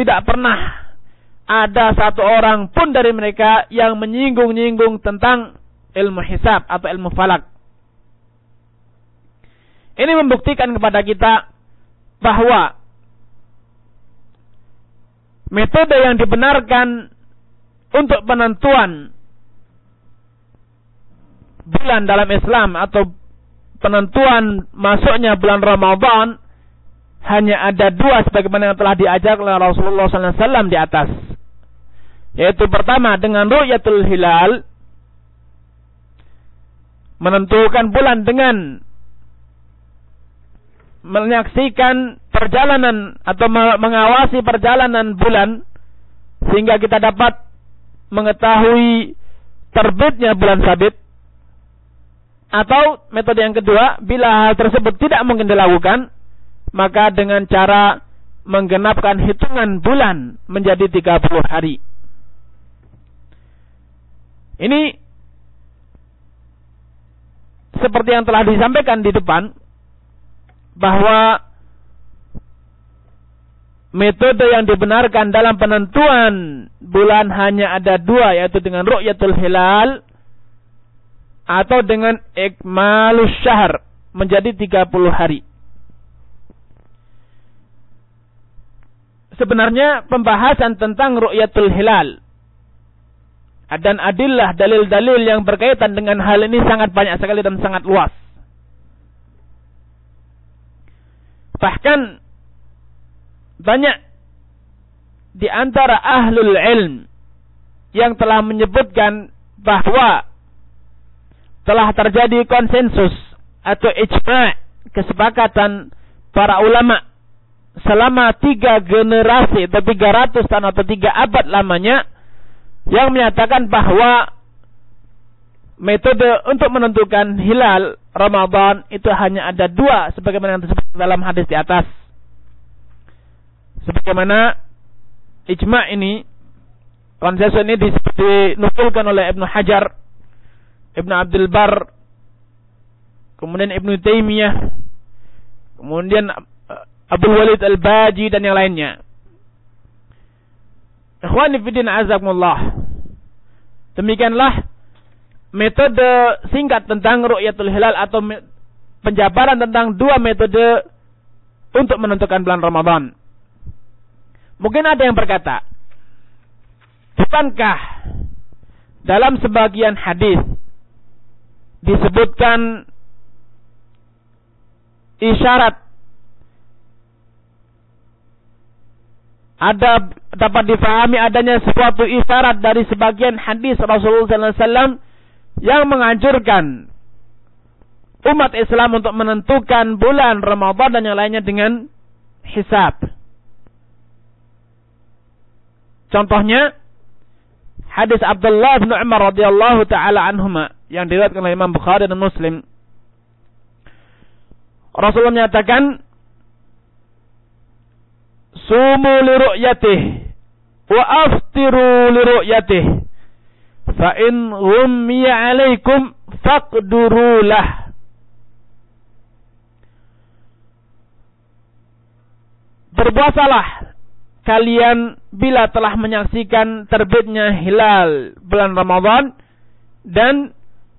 tidak pernah ada satu orang pun dari mereka yang menyinggung-nyinggung tentang ilmu hisab atau ilmu falak. Ini membuktikan kepada kita bahwa metode yang dibenarkan untuk penentuan bulan dalam Islam atau penentuan masuknya bulan Ramadan hanya ada dua sebagaimana yang telah diajar oleh Rasulullah SAW di atas. Yaitu pertama dengan ru'yatul hilal menentukan bulan dengan menyaksikan perjalanan atau mengawasi perjalanan bulan sehingga kita dapat mengetahui terbitnya bulan sabit atau metode yang kedua bila hal tersebut tidak mungkin dilakukan maka dengan cara menggenapkan hitungan bulan menjadi 30 hari ini seperti yang telah disampaikan di depan bahwa metode yang dibenarkan dalam penentuan bulan hanya ada dua yaitu dengan ru'yatul hilal atau dengan ikmalus syahr menjadi 30 hari. Sebenarnya pembahasan tentang ru'yatul hilal dan adillah dalil-dalil yang berkaitan dengan hal ini sangat banyak sekali dan sangat luas. Bahkan banyak di antara ahlul ilm yang telah menyebutkan bahwa telah terjadi konsensus atau ijma' kesepakatan para ulama selama tiga generasi atau tiga ratus tahun atau tiga abad lamanya yang menyatakan bahwa metode untuk menentukan hilal Ramadan itu hanya ada dua sebagaimana yang disebut dalam hadis di atas. Sebagaimana ijma ini konsensus ini dinukulkan oleh Ibnu Hajar, Ibnu Abdul Bar, kemudian Ibnu Taimiyah, kemudian Abu Walid Al-Baji dan yang lainnya. Ikhwani fidin azakumullah. Demikianlah metode singkat tentang ru'yatul hilal atau penjabaran tentang dua metode untuk menentukan bulan Ramadan. Mungkin ada yang berkata, bukankah dalam sebagian hadis disebutkan isyarat ada dapat difahami adanya suatu isyarat dari sebagian hadis Rasulullah SAW yang menganjurkan umat Islam untuk menentukan bulan Ramadan dan yang lainnya dengan hisab. Contohnya hadis Abdullah bin Umar radhiyallahu taala anhuma yang diriwayatkan oleh Imam Bukhari dan Muslim. Rasulullah menyatakan sumu li ru'yatih. Wa aftiru li ru'yatih. Fa in ghummiya alaikum faqdurulah Berpuasalah kalian bila telah menyaksikan terbitnya hilal bulan Ramadan dan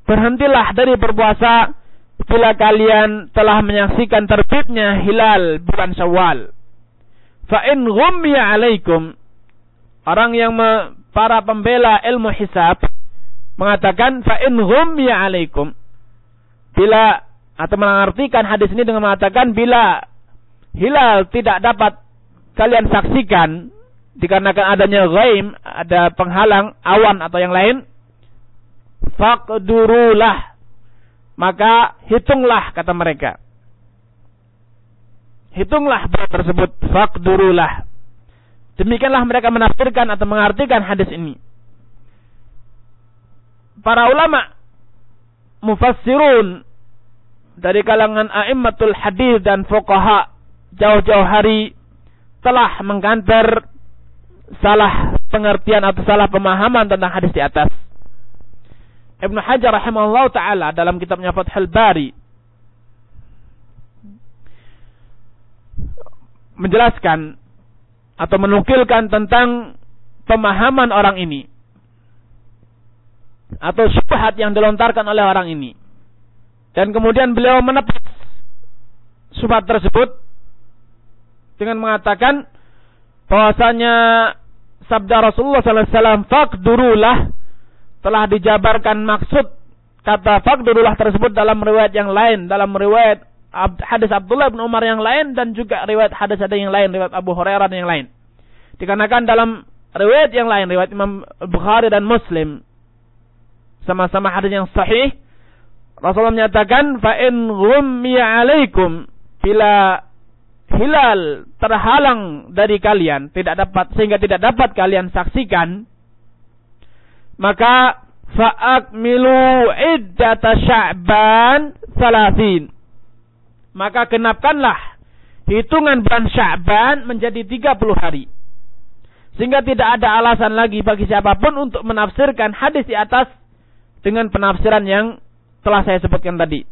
berhentilah dari berpuasa bila kalian telah menyaksikan terbitnya hilal bulan Syawal. Fa in ghummiya alaikum orang yang me, para pembela ilmu hisab mengatakan fa in ghummiya alaikum bila atau mengartikan hadis ini dengan mengatakan bila hilal tidak dapat kalian saksikan dikarenakan adanya ghaim, ada penghalang awan atau yang lain, faqdurulah maka hitunglah kata mereka hitunglah berat tersebut. Fakdurulah demikianlah mereka menafsirkan atau mengartikan hadis ini. Para ulama mufassirun dari kalangan a'immatul hadis dan fuqaha jauh-jauh hari telah mengkanter salah pengertian atau salah pemahaman tentang hadis di atas. Ibnu Hajar rahimahullah taala dalam kitabnya Fathul Bari menjelaskan atau menukilkan tentang pemahaman orang ini atau syubhat yang dilontarkan oleh orang ini. Dan kemudian beliau menepis syubhat tersebut dengan mengatakan bahwasanya sabda Rasulullah SAW fakdurulah telah dijabarkan maksud kata fakdurulah tersebut dalam riwayat yang lain dalam riwayat hadis Abdullah bin Umar yang lain dan juga riwayat hadis ada yang lain, riwayat Abu Hurairah dan yang lain. Dikarenakan dalam riwayat yang lain, riwayat Imam Bukhari dan Muslim sama-sama hadis yang sahih, Rasulullah menyatakan fa in ghummiya alaikum bila hilal terhalang dari kalian tidak dapat sehingga tidak dapat kalian saksikan maka fa'akmilu iddata sya'ban salasin maka genapkanlah hitungan bulan Sya'ban menjadi 30 hari. Sehingga tidak ada alasan lagi bagi siapa pun untuk menafsirkan hadis di atas dengan penafsiran yang telah saya sebutkan tadi.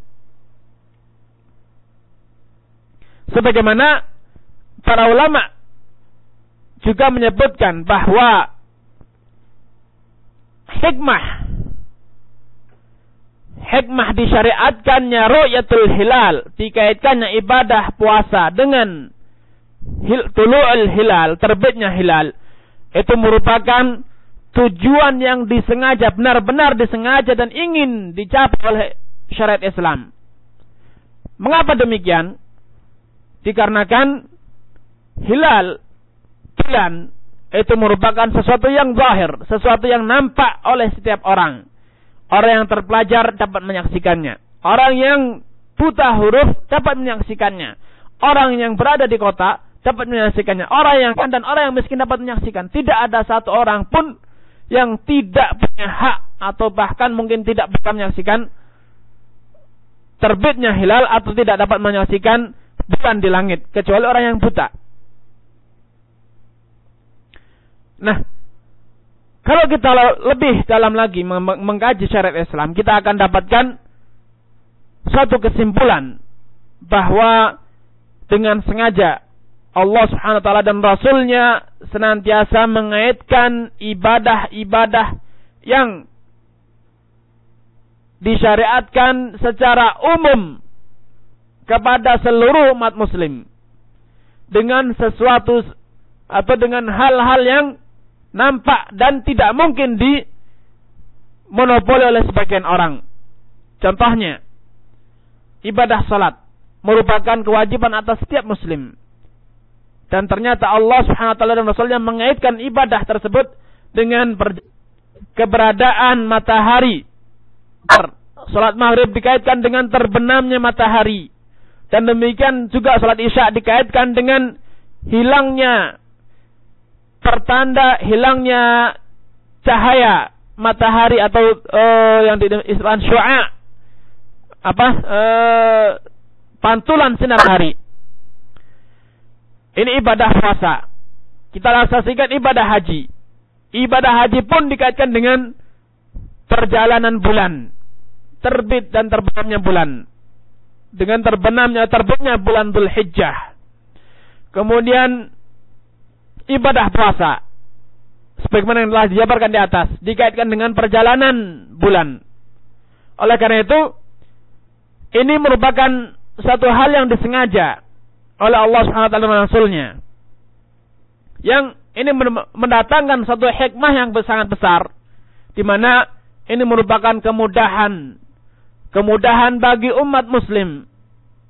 Sebagaimana para ulama juga menyebutkan bahwa hikmah hikmah disyariatkannya ru'yatul hilal, dikaitkannya ibadah puasa dengan hil, tulu'ul hilal, terbitnya hilal, itu merupakan tujuan yang disengaja, benar-benar disengaja dan ingin dicapai oleh syariat Islam. Mengapa demikian? Dikarenakan hilal, bulan, itu merupakan sesuatu yang zahir, sesuatu yang nampak oleh setiap orang Orang yang terpelajar dapat menyaksikannya. Orang yang buta huruf dapat menyaksikannya. Orang yang berada di kota dapat menyaksikannya. Orang yang kan dan orang yang miskin dapat menyaksikan. Tidak ada satu orang pun yang tidak punya hak atau bahkan mungkin tidak bisa menyaksikan terbitnya hilal atau tidak dapat menyaksikan bulan di langit kecuali orang yang buta. Nah, kalau kita lebih dalam lagi mengkaji syariat Islam, kita akan dapatkan suatu kesimpulan bahwa dengan sengaja Allah Subhanahu wa taala dan rasulnya senantiasa mengaitkan ibadah-ibadah yang disyariatkan secara umum kepada seluruh umat muslim dengan sesuatu atau dengan hal-hal yang nampak dan tidak mungkin di monopoli oleh sebagian orang. Contohnya, ibadah salat merupakan kewajiban atas setiap muslim. Dan ternyata Allah Subhanahu wa taala dan Rasulnya mengaitkan ibadah tersebut dengan keberadaan matahari. Salat maghrib dikaitkan dengan terbenamnya matahari. Dan demikian juga salat isya dikaitkan dengan hilangnya pertanda hilangnya cahaya matahari atau uh, yang di istilah syu'a apa uh, pantulan sinar hari. Ini ibadah puasa. Kita saksikan ibadah haji. Ibadah haji pun dikaitkan dengan perjalanan bulan, terbit dan terbenamnya bulan. Dengan terbenamnya terbitnya bulan Dhul Hijjah. Kemudian ibadah puasa. Sebagaimana yang telah dijabarkan di atas. Dikaitkan dengan perjalanan bulan. Oleh karena itu, ini merupakan satu hal yang disengaja oleh Allah SWT dan Rasulnya. Yang ini mendatangkan satu hikmah yang sangat besar. Di mana ini merupakan kemudahan. Kemudahan bagi umat muslim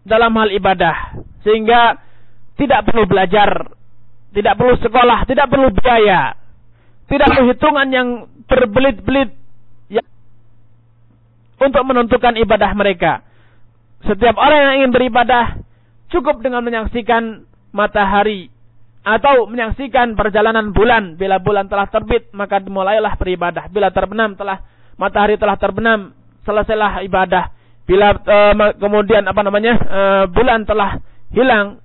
dalam hal ibadah. Sehingga tidak perlu belajar tidak perlu sekolah, tidak perlu biaya. Tidak perlu hitungan yang berbelit-belit ya, untuk menentukan ibadah mereka. Setiap orang yang ingin beribadah cukup dengan menyaksikan matahari atau menyaksikan perjalanan bulan. Bila bulan telah terbit, maka dimulailah beribadah. Bila terbenam telah matahari telah terbenam, selesailah ibadah. Bila uh, kemudian apa namanya uh, bulan telah hilang,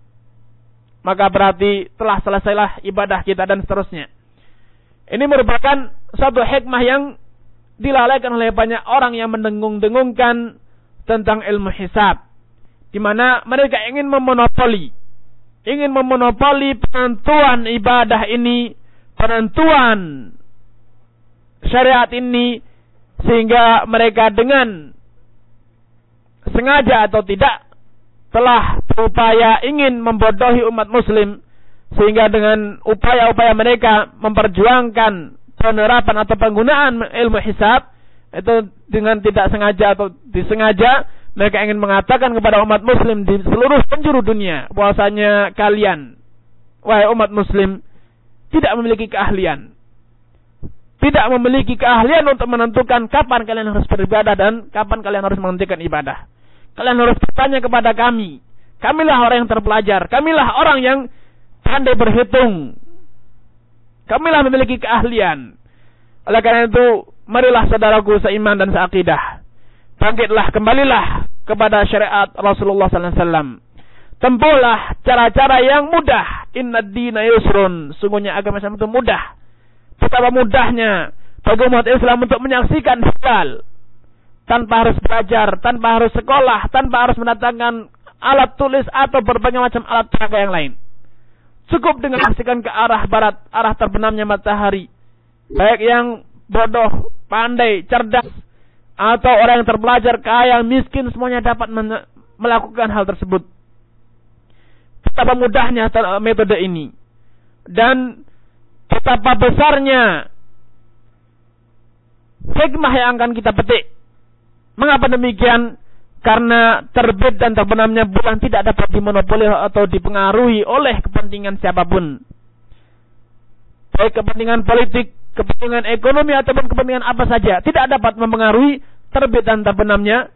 maka berarti telah selesailah ibadah kita dan seterusnya. Ini merupakan satu hikmah yang dilalaikan oleh banyak orang yang mendengung-dengungkan tentang ilmu hisab. Di mana mereka ingin memonopoli ingin memonopoli penentuan ibadah ini, penentuan syariat ini sehingga mereka dengan sengaja atau tidak telah berupaya ingin membodohi umat muslim sehingga dengan upaya-upaya mereka memperjuangkan penerapan atau penggunaan ilmu hisab itu dengan tidak sengaja atau disengaja mereka ingin mengatakan kepada umat muslim di seluruh penjuru dunia bahwasanya kalian wahai umat muslim tidak memiliki keahlian. Tidak memiliki keahlian untuk menentukan kapan kalian harus beribadah dan kapan kalian harus menghentikan ibadah kalian harus bertanya kepada kami kamilah orang yang terpelajar kamilah orang yang pandai berhitung kamilah memiliki keahlian oleh karena itu marilah saudaraku seiman dan seakidah. Bangkitlah, kembalilah kepada syariat Rasulullah SAW. Tempuhlah cara-cara yang mudah. Inna dina yusrun. Sungguhnya agama Islam itu mudah. Betapa mudahnya bagi umat Islam untuk menyaksikan hilal. Tanpa harus belajar, tanpa harus sekolah, tanpa harus mendatangkan alat tulis atau berbagai macam alat peraga yang lain. Cukup dengan menyaksikan ke arah barat, arah terbenamnya matahari. Baik yang bodoh, pandai, cerdas, atau orang yang terpelajar, kaya, miskin, semuanya dapat melakukan hal tersebut. Betapa mudahnya metode ini. Dan betapa besarnya hikmah yang akan kita petik. Mengapa demikian? Karena terbit dan terbenamnya bulan tidak dapat dimonopoli atau dipengaruhi oleh kepentingan siapa pun. Baik kepentingan politik, kepentingan ekonomi ataupun kepentingan apa saja tidak dapat mempengaruhi terbit dan terbenamnya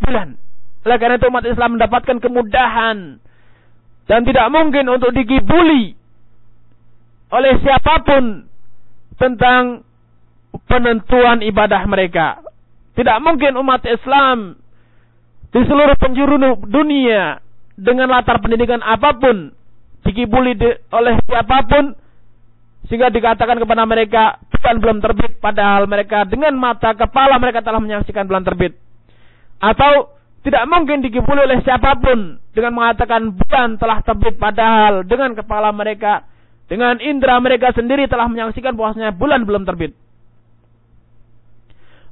bulan. Oleh karena itu umat Islam mendapatkan kemudahan dan tidak mungkin untuk digibuli oleh siapa pun tentang penentuan ibadah mereka. Tidak mungkin umat Islam di seluruh penjuru dunia dengan latar pendidikan apa pun digibuli oleh siapa pun sehingga dikatakan kepada mereka bulan belum terbit padahal mereka dengan mata kepala mereka telah menyaksikan bulan terbit. Atau tidak mungkin dikibuli oleh siapa pun dengan mengatakan bulan telah terbit padahal dengan kepala mereka dengan indera mereka sendiri telah menyaksikan bahwasanya bulan belum terbit.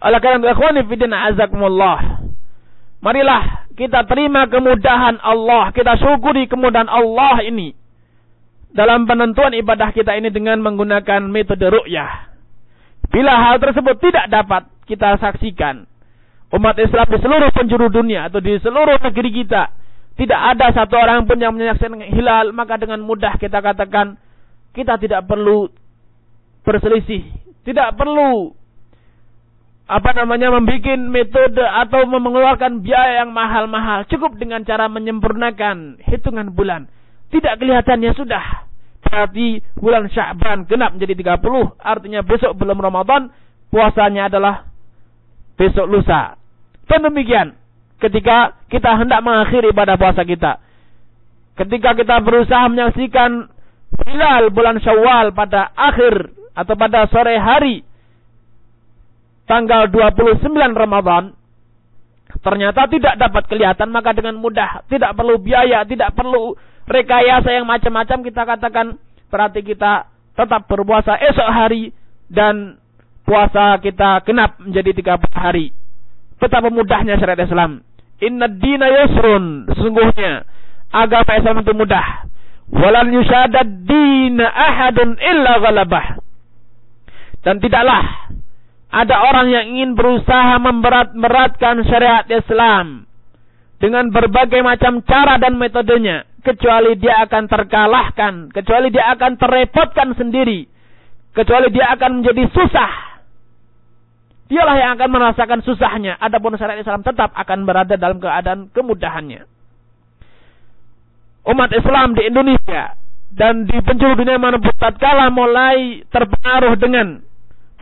Oleh karena itu, fidina azakumullah. Marilah kita terima kemudahan Allah, kita syukuri kemudahan Allah ini dalam penentuan ibadah kita ini dengan menggunakan metode ru'yah. Bila hal tersebut tidak dapat kita saksikan, umat Islam di seluruh penjuru dunia atau di seluruh negeri kita, tidak ada satu orang pun yang menyaksikan hilal, maka dengan mudah kita katakan, kita tidak perlu berselisih, tidak perlu apa namanya membuat metode atau mengeluarkan biaya yang mahal-mahal cukup dengan cara menyempurnakan hitungan bulan tidak kelihatannya sudah. Berarti bulan Sya'ban genap menjadi 30. Artinya besok belum Ramadan. Puasanya adalah besok lusa. Dan demikian. Ketika kita hendak mengakhiri ibadah puasa kita. Ketika kita berusaha menyaksikan hilal bulan Syawal pada akhir atau pada sore hari tanggal 29 Ramadan ternyata tidak dapat kelihatan maka dengan mudah tidak perlu biaya tidak perlu rekayasa yang macam-macam kita katakan berarti kita tetap berpuasa esok hari dan puasa kita genap menjadi 30 hari. Betapa mudahnya syariat Islam. Inna dina yusrun. Sesungguhnya agama Islam itu mudah. Walan yushadad dina ahadun illa ghalabah. Dan tidaklah ada orang yang ingin berusaha memberat-beratkan syariat Islam dengan berbagai macam cara dan metodenya kecuali dia akan terkalahkan, kecuali dia akan terrepotkan sendiri, kecuali dia akan menjadi susah. Dialah yang akan merasakan susahnya. Adapun syariat Islam tetap akan berada dalam keadaan kemudahannya. Umat Islam di Indonesia dan di penjuru dunia mana pun tatkala mulai terpengaruh dengan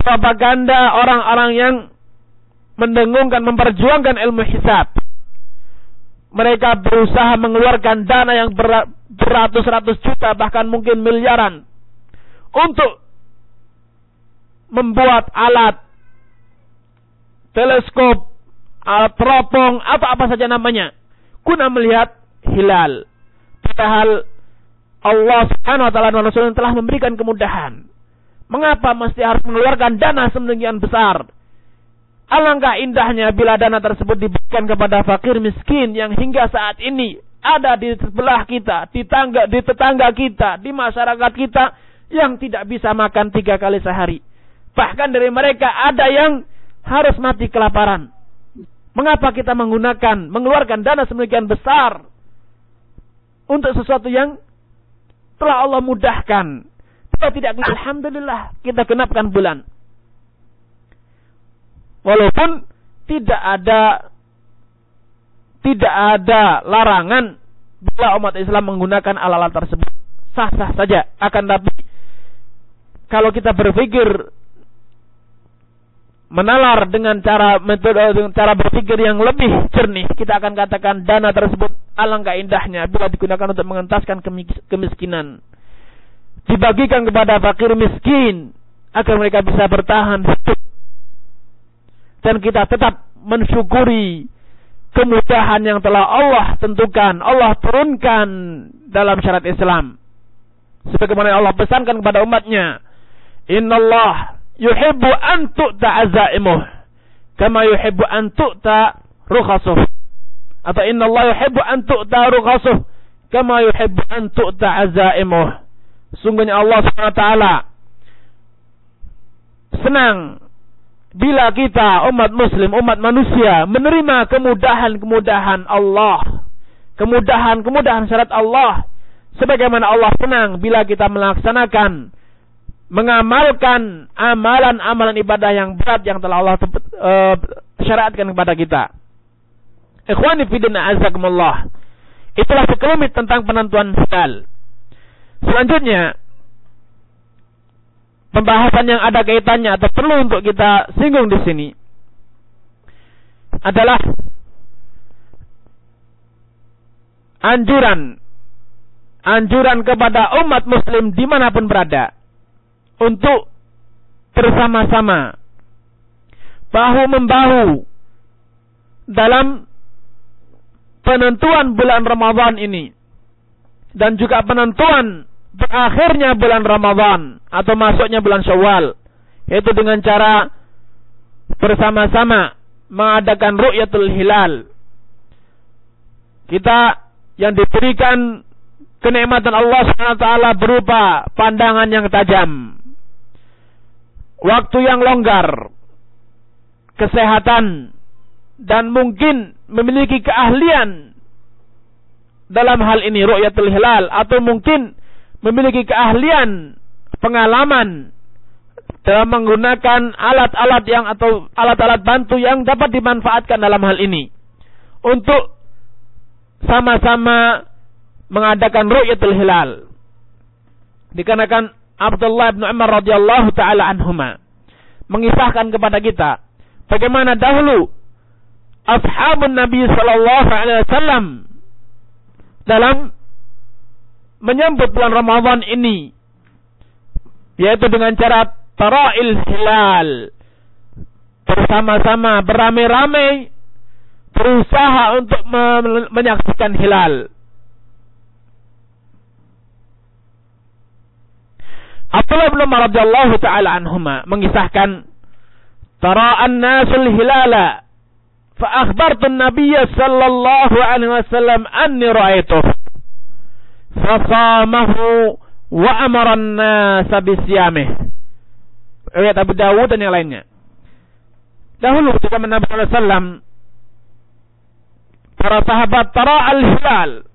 propaganda orang-orang yang mendengungkan, memperjuangkan ilmu hisab mereka berusaha mengeluarkan dana yang beratus-ratus juta bahkan mungkin miliaran untuk membuat alat teleskop, alat teropong atau apa saja namanya guna melihat hilal. Padahal Allah Subhanahu wa taala dan Rasul telah memberikan kemudahan. Mengapa mesti harus mengeluarkan dana sedemikian besar? Alangkah indahnya bila dana tersebut diberikan kepada fakir miskin yang hingga saat ini ada di sebelah kita, di tangga, di tetangga kita, di masyarakat kita yang tidak bisa makan tiga kali sehari. Bahkan dari mereka ada yang harus mati kelaparan. Mengapa kita menggunakan, mengeluarkan dana sedemikian besar untuk sesuatu yang telah Allah mudahkan. Kita tidak alhamdulillah kita genapkan bulan. Walaupun tidak ada tidak ada larangan bila umat Islam menggunakan alat-alat tersebut sah-sah saja. Akan tapi kalau kita berpikir menalar dengan cara metode dengan cara berpikir yang lebih jernih, kita akan katakan dana tersebut alangkah indahnya bila digunakan untuk mengentaskan kemiskinan. Dibagikan kepada fakir miskin agar mereka bisa bertahan hidup. Dan kita tetap mensyukuri kemudahan yang telah Allah tentukan, Allah turunkan dalam syariat Islam. Sebagaimana Allah pesankan kepada umatnya, Inna Allah yuhibbu an tu'ta azaimuh kama yuhibbu an tu'ta rukhasuh atau inna Allah yuhibbu an tu'ta rukhasuh kama yuhibbu an tu'ta azaimuh sungguhnya Allah SWT senang bila kita umat muslim umat manusia menerima kemudahan-kemudahan Allah kemudahan-kemudahan syarat Allah sebagaimana Allah senang bila kita melaksanakan mengamalkan amalan-amalan ibadah yang berat yang telah Allah uh, syariatkan kepada kita. Ikhwani fidina azakumullah. Itulah sekelumit tentang penentuan hilal. Selanjutnya, pembahasan yang ada kaitannya atau perlu untuk kita singgung di sini adalah anjuran anjuran kepada umat muslim di mana pun berada untuk bersama-sama bahu membahu dalam penentuan bulan Ramadan ini dan juga penentuan berakhirnya bulan Ramadan atau masuknya bulan Syawal yaitu dengan cara bersama-sama mengadakan ru'yatul hilal. Kita yang diberikan kenikmatan Allah SWT berupa pandangan yang tajam waktu yang longgar, kesehatan, dan mungkin memiliki keahlian dalam hal ini ru'yatul hilal atau mungkin memiliki keahlian pengalaman dalam menggunakan alat-alat yang atau alat-alat bantu yang dapat dimanfaatkan dalam hal ini. Untuk sama-sama mengadakan ru'yatul hilal. Dikarenakan Abdullah bin Umar radhiyallahu taala anhuma mengisahkan kepada kita bagaimana dahulu ashabun Nabi sallallahu alaihi wasallam dalam menyambut bulan Ramadan ini yaitu dengan cara tara'il hilal. Bersama-sama beramai-ramai berusaha untuk menyaksikan hilal. Abdullah bin Umar radhiyallahu taala anhuma mengisahkan tara'an nasul hilala fa akhbartu an-nabiy sallallahu alaihi wasallam anni ra'aituh fa samahu wa amara an-nas bisyamih riwayat Abu Dawud dan yang lainnya dahulu ketika Nabi sallallahu alaihi wasallam para sahabat tara'al hilal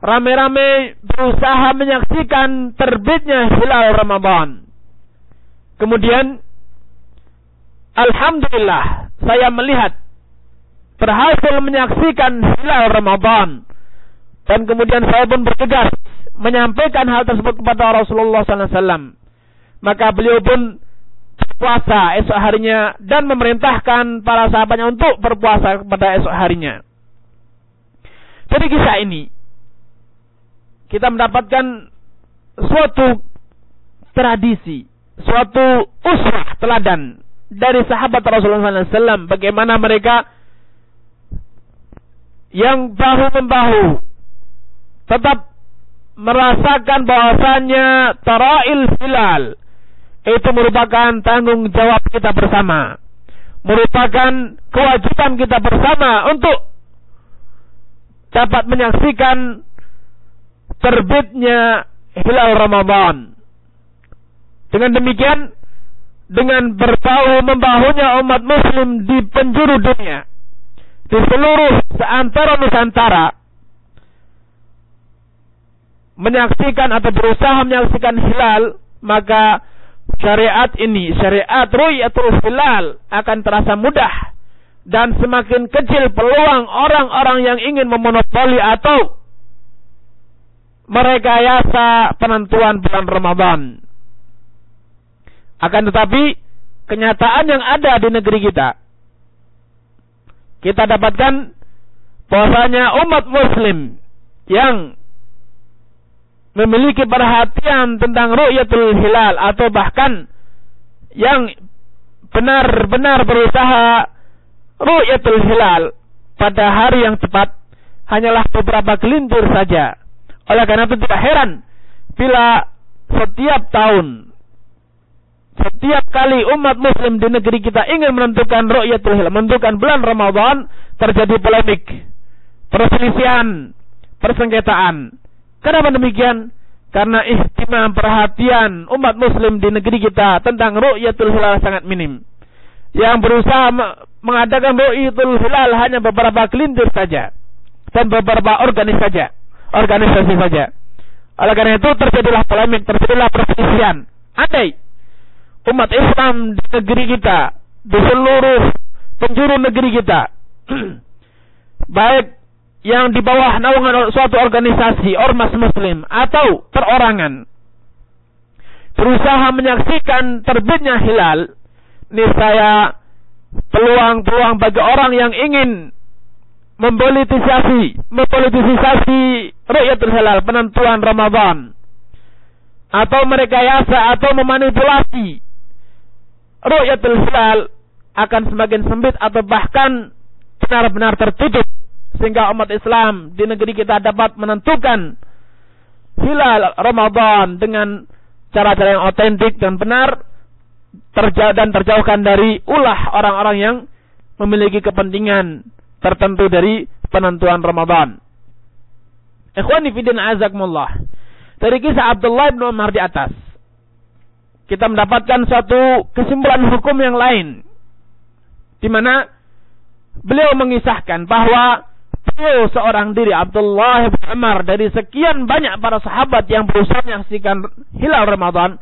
rame-rame berusaha menyaksikan terbitnya hilal Ramadan. Kemudian, Alhamdulillah, saya melihat berhasil menyaksikan hilal Ramadan. Dan kemudian saya pun bergegas menyampaikan hal tersebut kepada Rasulullah SAW. Maka beliau pun puasa esok harinya dan memerintahkan para sahabatnya untuk berpuasa pada esok harinya. Jadi kisah ini kita mendapatkan suatu tradisi, suatu usrah teladan dari sahabat Rasulullah SAW bagaimana mereka yang bahu membahu tetap merasakan bahwasanya tarail hilal itu merupakan tanggung jawab kita bersama. Merupakan kewajiban kita bersama untuk dapat menyaksikan terbitnya hilal Ramadan. Dengan demikian, dengan berbahu membahunya umat muslim di penjuru dunia, di seluruh seantara Nusantara, menyaksikan atau berusaha menyaksikan hilal, maka syariat ini, syariat ru'yatul hilal akan terasa mudah dan semakin kecil peluang orang-orang yang ingin memonopoli atau merekayasa penentuan bulan Ramadan. Akan tetapi kenyataan yang ada di negeri kita kita dapatkan bahwasanya umat muslim yang memiliki perhatian tentang ru'yatul hilal atau bahkan yang benar-benar berusaha ru'yatul hilal pada hari yang tepat hanyalah beberapa gelintir saja. Oleh karena itu tidak heran bila setiap tahun setiap kali umat muslim di negeri kita ingin menentukan ru'yatul hilal, menentukan bulan Ramadan, terjadi polemik, perselisihan, persengketaan. Kenapa demikian? Karena ihtimam perhatian umat muslim di negeri kita tentang ru'yatul hilal sangat minim. Yang berusaha mengadakan ru'yatul hilal hanya beberapa kelintir saja. Dan beberapa organis saja. Organisasi saja. Oleh karena itu terjadilah polemik, terjadilah perselisihan. Andai umat Islam di negeri kita, di seluruh penjuru negeri kita, baik yang di bawah naungan suatu organisasi ormas muslim atau perorangan berusaha menyaksikan terbitnya hilal saya peluang-peluang bagi orang yang ingin mempolitisasi mempolitisasi rukyatul hilal penentuan Ramadan atau merekayasa atau memanipulasi ru'yatul hilal akan semakin sempit atau bahkan benar-benar tertutup sehingga umat Islam di negeri kita dapat menentukan hilal Ramadan dengan cara-cara yang otentik dan benar terjauh dan terjauhkan dari ulah orang-orang yang memiliki kepentingan tertentu dari penentuan Ramadan. Ikhwani fidin azakmullah. Dari kisah Abdullah bin Umar di atas kita mendapatkan suatu kesimpulan hukum yang lain di mana beliau mengisahkan bahwa beliau seorang diri Abdullah bin Umar dari sekian banyak para sahabat yang berusaha menyaksikan hilal Ramadan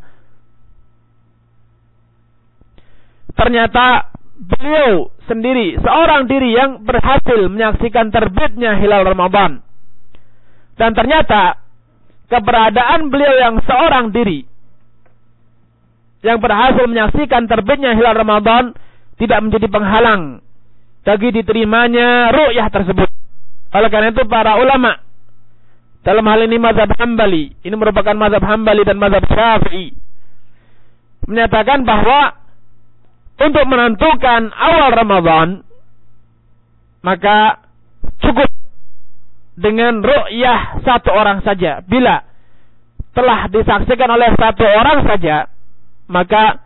ternyata beliau sendiri seorang diri yang berhasil menyaksikan terbitnya hilal Ramadan dan ternyata keberadaan beliau yang seorang diri yang berhasil menyaksikan terbitnya hilal Ramadan tidak menjadi penghalang bagi diterimanya ru'yah tersebut. Oleh karena itu para ulama dalam hal ini mazhab Hambali, ini merupakan mazhab Hambali dan mazhab Syafi'i menyatakan bahwa untuk menentukan awal Ramadan maka cukup dengan ru'yah satu orang saja bila telah disaksikan oleh satu orang saja maka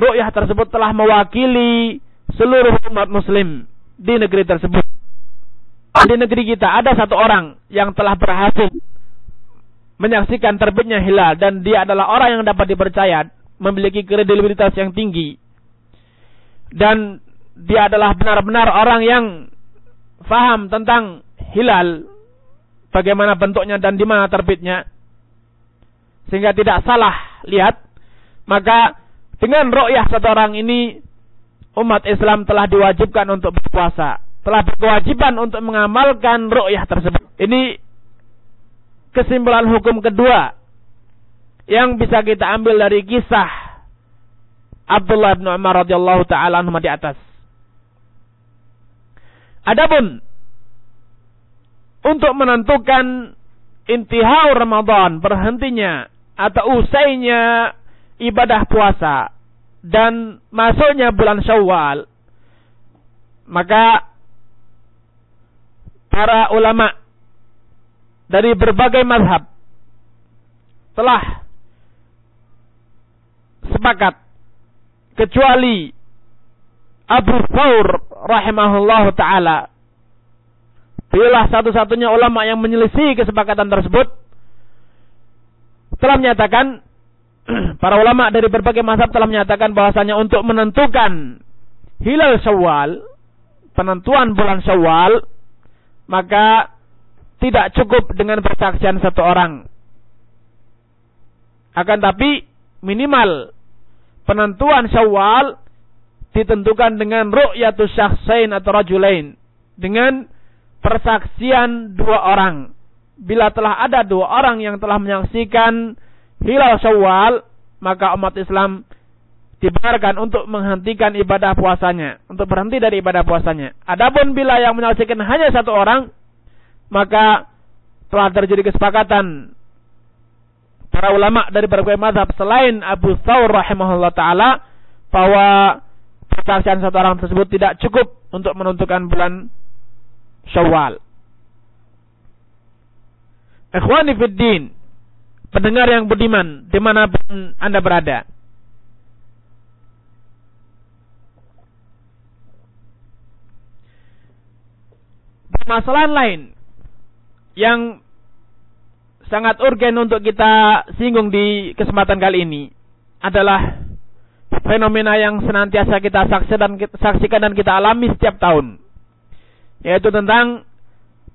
ru'yah tersebut telah mewakili seluruh umat muslim di negeri tersebut. Di negeri kita ada satu orang yang telah berhasil menyaksikan terbitnya hilal dan dia adalah orang yang dapat dipercaya, memiliki kredibilitas yang tinggi. Dan dia adalah benar-benar orang yang faham tentang hilal, bagaimana bentuknya dan di mana terbitnya. Sehingga tidak salah lihat maka dengan ro'yah satu orang ini umat Islam telah diwajibkan untuk berpuasa, telah berkewajiban untuk mengamalkan ro'yah tersebut. Ini kesimpulan hukum kedua yang bisa kita ambil dari kisah Abdullah bin Umar radhiyallahu taala anhu di atas. Adapun untuk menentukan intihau Ramadan berhentinya atau usainya ibadah puasa dan masuknya bulan Syawal, maka para ulama dari berbagai mazhab telah sepakat kecuali Abu Thawr rahimahullah taala. Beliaulah satu-satunya ulama yang menyelisih kesepakatan tersebut. Telah menyatakan para ulama dari berbagai mazhab telah menyatakan bahwasanya untuk menentukan hilal Syawal, penentuan bulan Syawal, maka tidak cukup dengan persaksian satu orang. Akan tapi minimal penentuan Syawal ditentukan dengan ru'yatus syakhsain atau rajulain dengan persaksian dua orang. Bila telah ada dua orang yang telah menyaksikan hilal Syawal, maka umat Islam dibenarkan untuk menghentikan ibadah puasanya, untuk berhenti dari ibadah puasanya. Adapun bila yang menyaksikan hanya satu orang, maka telah terjadi kesepakatan para ulama dari berbagai mazhab selain Abu Thawr rahimahullah taala bahwa persaksian satu orang tersebut tidak cukup untuk menentukan bulan Syawal. Ikhwani fiddin, pendengar yang budiman di mana pun anda berada. Permasalahan lain yang sangat urgen untuk kita singgung di kesempatan kali ini adalah fenomena yang senantiasa kita saksikan dan kita, alami setiap tahun yaitu tentang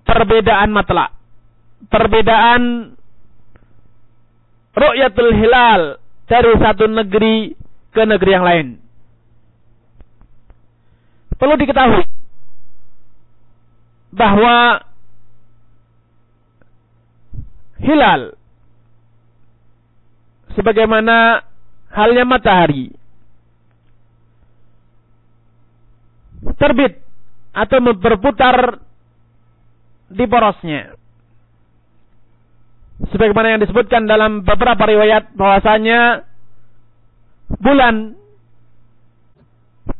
perbedaan matla perbedaan ru'yatul hilal dari satu negeri ke negeri yang lain. Perlu diketahui bahwa hilal. Sebagaimana halnya matahari. Terbit atau berputar di porosnya. Sebagaimana yang disebutkan dalam beberapa riwayat bahwasanya bulan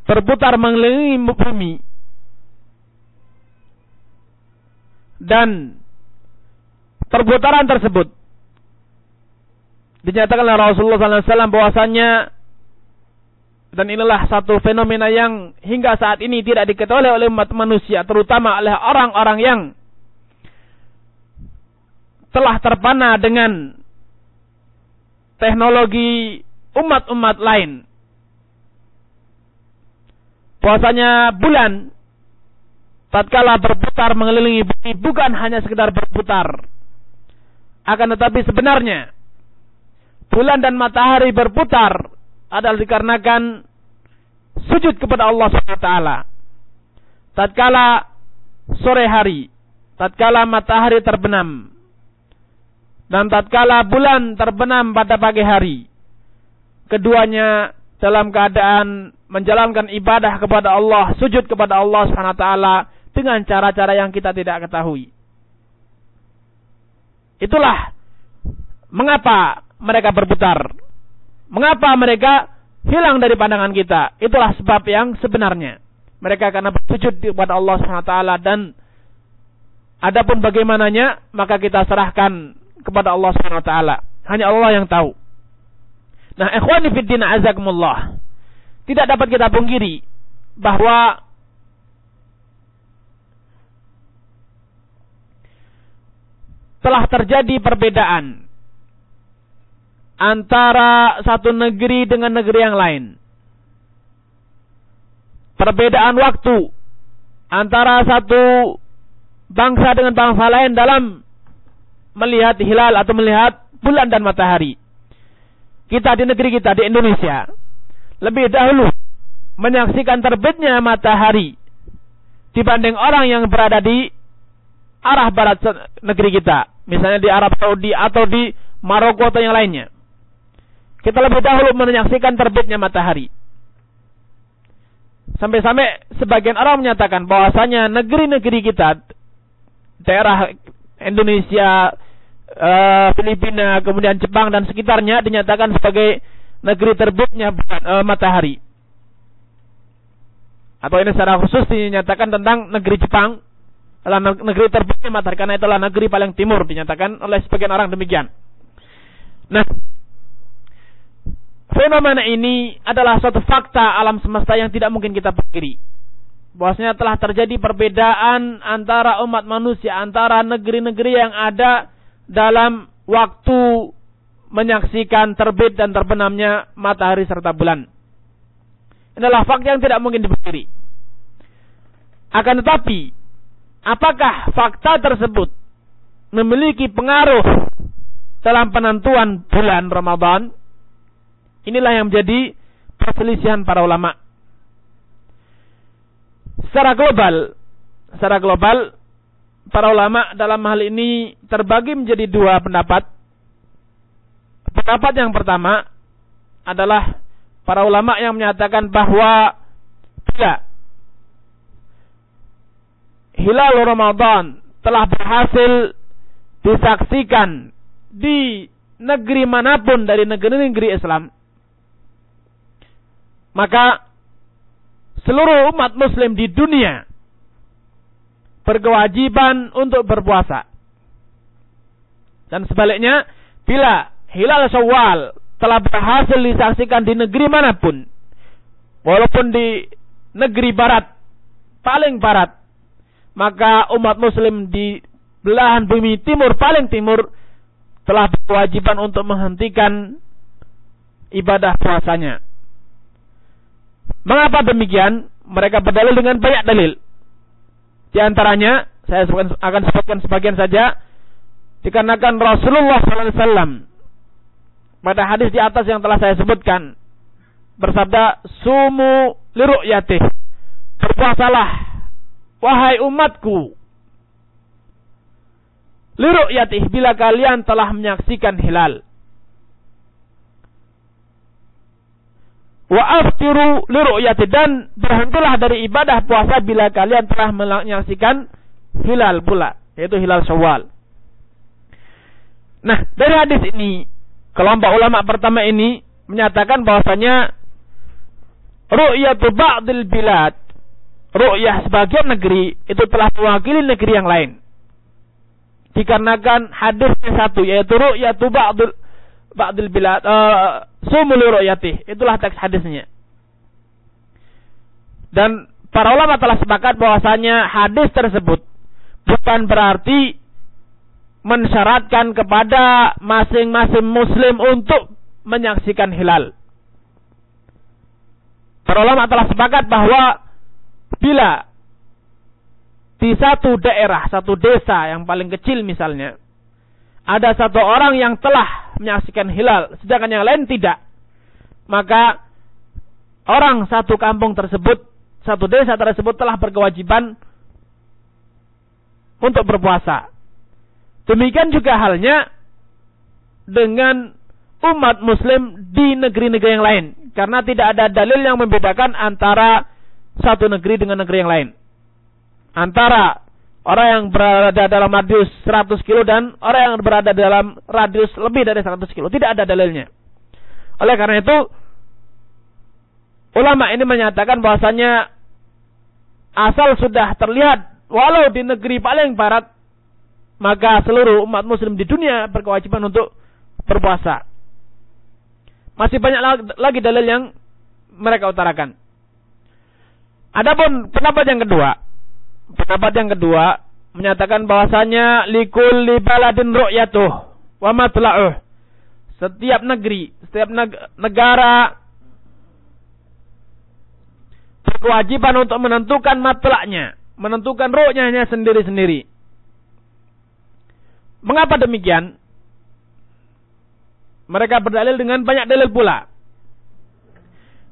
berputar mengelilingi bumi dan perputaran tersebut. Dinyatakan oleh Rasulullah SAW bahwasanya dan inilah satu fenomena yang hingga saat ini tidak diketahui oleh umat manusia terutama oleh orang-orang yang telah terpana dengan teknologi umat-umat lain. Bahwasanya bulan tatkala berputar mengelilingi bumi bukan hanya sekedar berputar akan tetapi sebenarnya bulan dan matahari berputar adalah dikarenakan sujud kepada Allah SWT. Tatkala sore hari, tatkala matahari terbenam, dan tatkala bulan terbenam pada pagi hari, keduanya dalam keadaan menjalankan ibadah kepada Allah, sujud kepada Allah SWT dengan cara-cara yang kita tidak ketahui. Itulah mengapa mereka berputar. Mengapa mereka hilang dari pandangan kita. Itulah sebab yang sebenarnya. Mereka karena bersujud kepada Allah SWT dan adapun bagaimananya maka kita serahkan kepada Allah SWT. Hanya Allah yang tahu. Nah, ikhwani fiddin azakumullah. Tidak dapat kita pungkiri bahwa telah terjadi perbedaan antara satu negeri dengan negeri yang lain. Perbedaan waktu antara satu bangsa dengan bangsa lain dalam melihat hilal atau melihat bulan dan matahari. Kita di negeri kita di Indonesia lebih dahulu menyaksikan terbitnya matahari dibanding orang yang berada di arah barat negeri kita misalnya di Arab Saudi atau di Maroko atau yang lainnya. Kita lebih dahulu menyaksikan terbitnya matahari. Sampai-sampai sebagian orang menyatakan bahwasanya negeri-negeri kita, daerah Indonesia, uh, Filipina, kemudian Jepang dan sekitarnya dinyatakan sebagai negeri terbitnya uh, matahari. Atau ini secara khusus dinyatakan tentang negeri Jepang adalah negeri matahari karena itulah negeri paling timur dinyatakan oleh sebagian orang demikian. Nah, fenomena ini adalah suatu fakta alam semesta yang tidak mungkin kita pikiri. Bahwasanya telah terjadi perbedaan antara umat manusia, antara negeri-negeri yang ada dalam waktu menyaksikan terbit dan terbenamnya matahari serta bulan. Inilah fakta yang tidak mungkin dipikiri. Akan tetapi, apakah fakta tersebut memiliki pengaruh dalam penentuan bulan Ramadan? Inilah yang menjadi perselisihan para ulama. Secara global, secara global para ulama dalam hal ini terbagi menjadi dua pendapat. Pendapat yang pertama adalah para ulama yang menyatakan bahwa tidak hilal Ramadan telah berhasil disaksikan di negeri mana pun dari negeri-negeri Islam maka seluruh umat muslim di dunia berkewajiban untuk berpuasa. Dan sebaliknya, bila hilal syawal telah berhasil disaksikan di negeri mana pun, walaupun di negeri barat, paling barat, maka umat muslim di belahan bumi timur, paling timur, telah berkewajiban untuk menghentikan ibadah puasanya. Mengapa demikian? Mereka berdalil dengan banyak dalil. Di antaranya, saya akan sebutkan sebagian saja. Dikarenakan Rasulullah SAW pada hadis di atas yang telah saya sebutkan bersabda sumu liru'yatih berpuasalah wahai umatku liru'yatih bila kalian telah menyaksikan hilal wa aftiru liru'yati dan berhentilah dari ibadah puasa bila kalian telah menyaksikan hilal pula yaitu hilal Syawal. Nah, dari hadis ini kelompok ulama pertama ini menyatakan bahwasanya ru'yatu ba'dil bilad ru'yah sebagian negeri itu telah mewakili negeri yang lain. Dikarenakan hadisnya satu yaitu ru'yatu ba'dil ba'dil bilad uh, sumul ru'yati. Itulah teks hadisnya. Dan para ulama telah sepakat bahwasanya hadis tersebut bukan berarti mensyaratkan kepada masing-masing muslim untuk menyaksikan hilal. Para ulama telah sepakat bahwa bila di satu daerah, satu desa yang paling kecil misalnya, ada satu orang yang telah menyaksikan hilal, sedangkan yang lain tidak. Maka orang satu kampung tersebut, satu desa tersebut telah berkewajiban untuk berpuasa. Demikian juga halnya dengan umat muslim di negeri-negeri yang lain. Karena tidak ada dalil yang membedakan antara satu negeri dengan negeri yang lain. Antara orang yang berada dalam radius 100 kilo dan orang yang berada dalam radius lebih dari 100 kilo. Tidak ada dalilnya. Oleh karena itu, ulama ini menyatakan bahwasanya asal sudah terlihat walau di negeri paling barat, maka seluruh umat muslim di dunia berkewajiban untuk berpuasa. Masih banyak lagi dalil yang mereka utarakan. Adapun pendapat yang kedua, pendapat yang kedua menyatakan bahwasanya likul baladin ru'yatuh wa matla'uh. Setiap negeri, setiap negara berkewajiban untuk menentukan matlaknya, menentukan ru'yanya sendiri-sendiri. Mengapa demikian? Mereka berdalil dengan banyak dalil pula.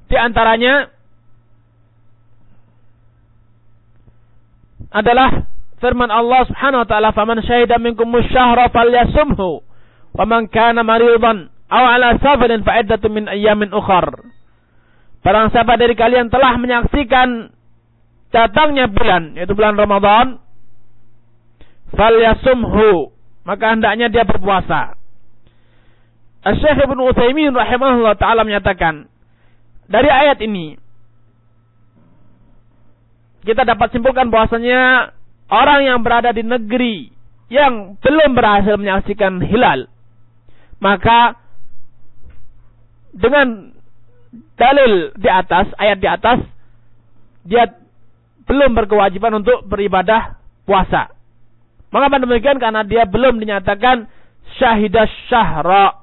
Di antaranya adalah firman Allah Subhanahu wa taala, "Faman syahida minkum syahra falyasumhu, wa man kana maridan aw ala safarin fa iddatun min ayyamin ukhar." Barang siapa dari kalian telah menyaksikan datangnya bulan, yaitu bulan Ramadan, falyasumhu, maka hendaknya dia berpuasa. Syekh Ibn Utsaimin rahimahullah taala menyatakan dari ayat ini kita dapat simpulkan bahwasanya orang yang berada di negeri yang belum berhasil menyaksikan hilal, maka dengan dalil di atas, ayat di atas, dia belum berkewajiban untuk beribadah puasa. Mengapa demikian? Karena dia belum dinyatakan syahidah syahra.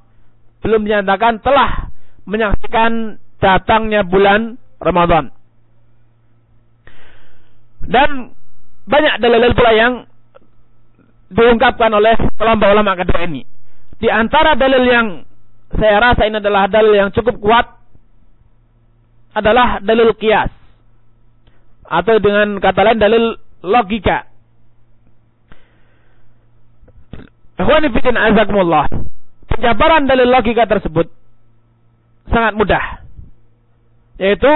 Belum dinyatakan telah menyaksikan datangnya bulan Ramadan. Dan banyak dalil-dalil pula yang diungkapkan oleh kelompok ulama kedua ini. Di antara dalil yang saya rasa ini adalah dalil yang cukup kuat adalah dalil kias atau dengan kata lain dalil logika. Ikhwani fitin azakumullah. Penjabaran dalil logika tersebut sangat mudah. Yaitu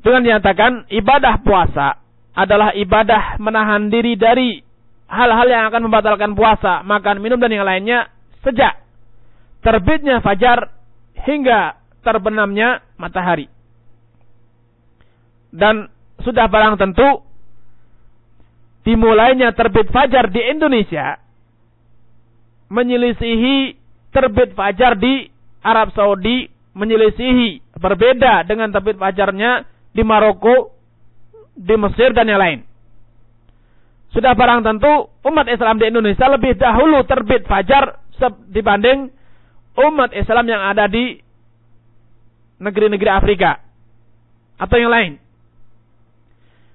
dengan dinyatakan ibadah puasa adalah ibadah menahan diri dari hal-hal yang akan membatalkan puasa, makan, minum dan yang lainnya sejak terbitnya fajar hingga terbenamnya matahari. Dan sudah barang tentu dimulainya terbit fajar di Indonesia menyelisihi terbit fajar di Arab Saudi menyelisihi berbeda dengan terbit fajarnya di Maroko, di Mesir dan yang lain. Sudah barang tentu umat Islam di Indonesia lebih dahulu terbit fajar dibanding umat Islam yang ada di negeri-negeri Afrika atau yang lain.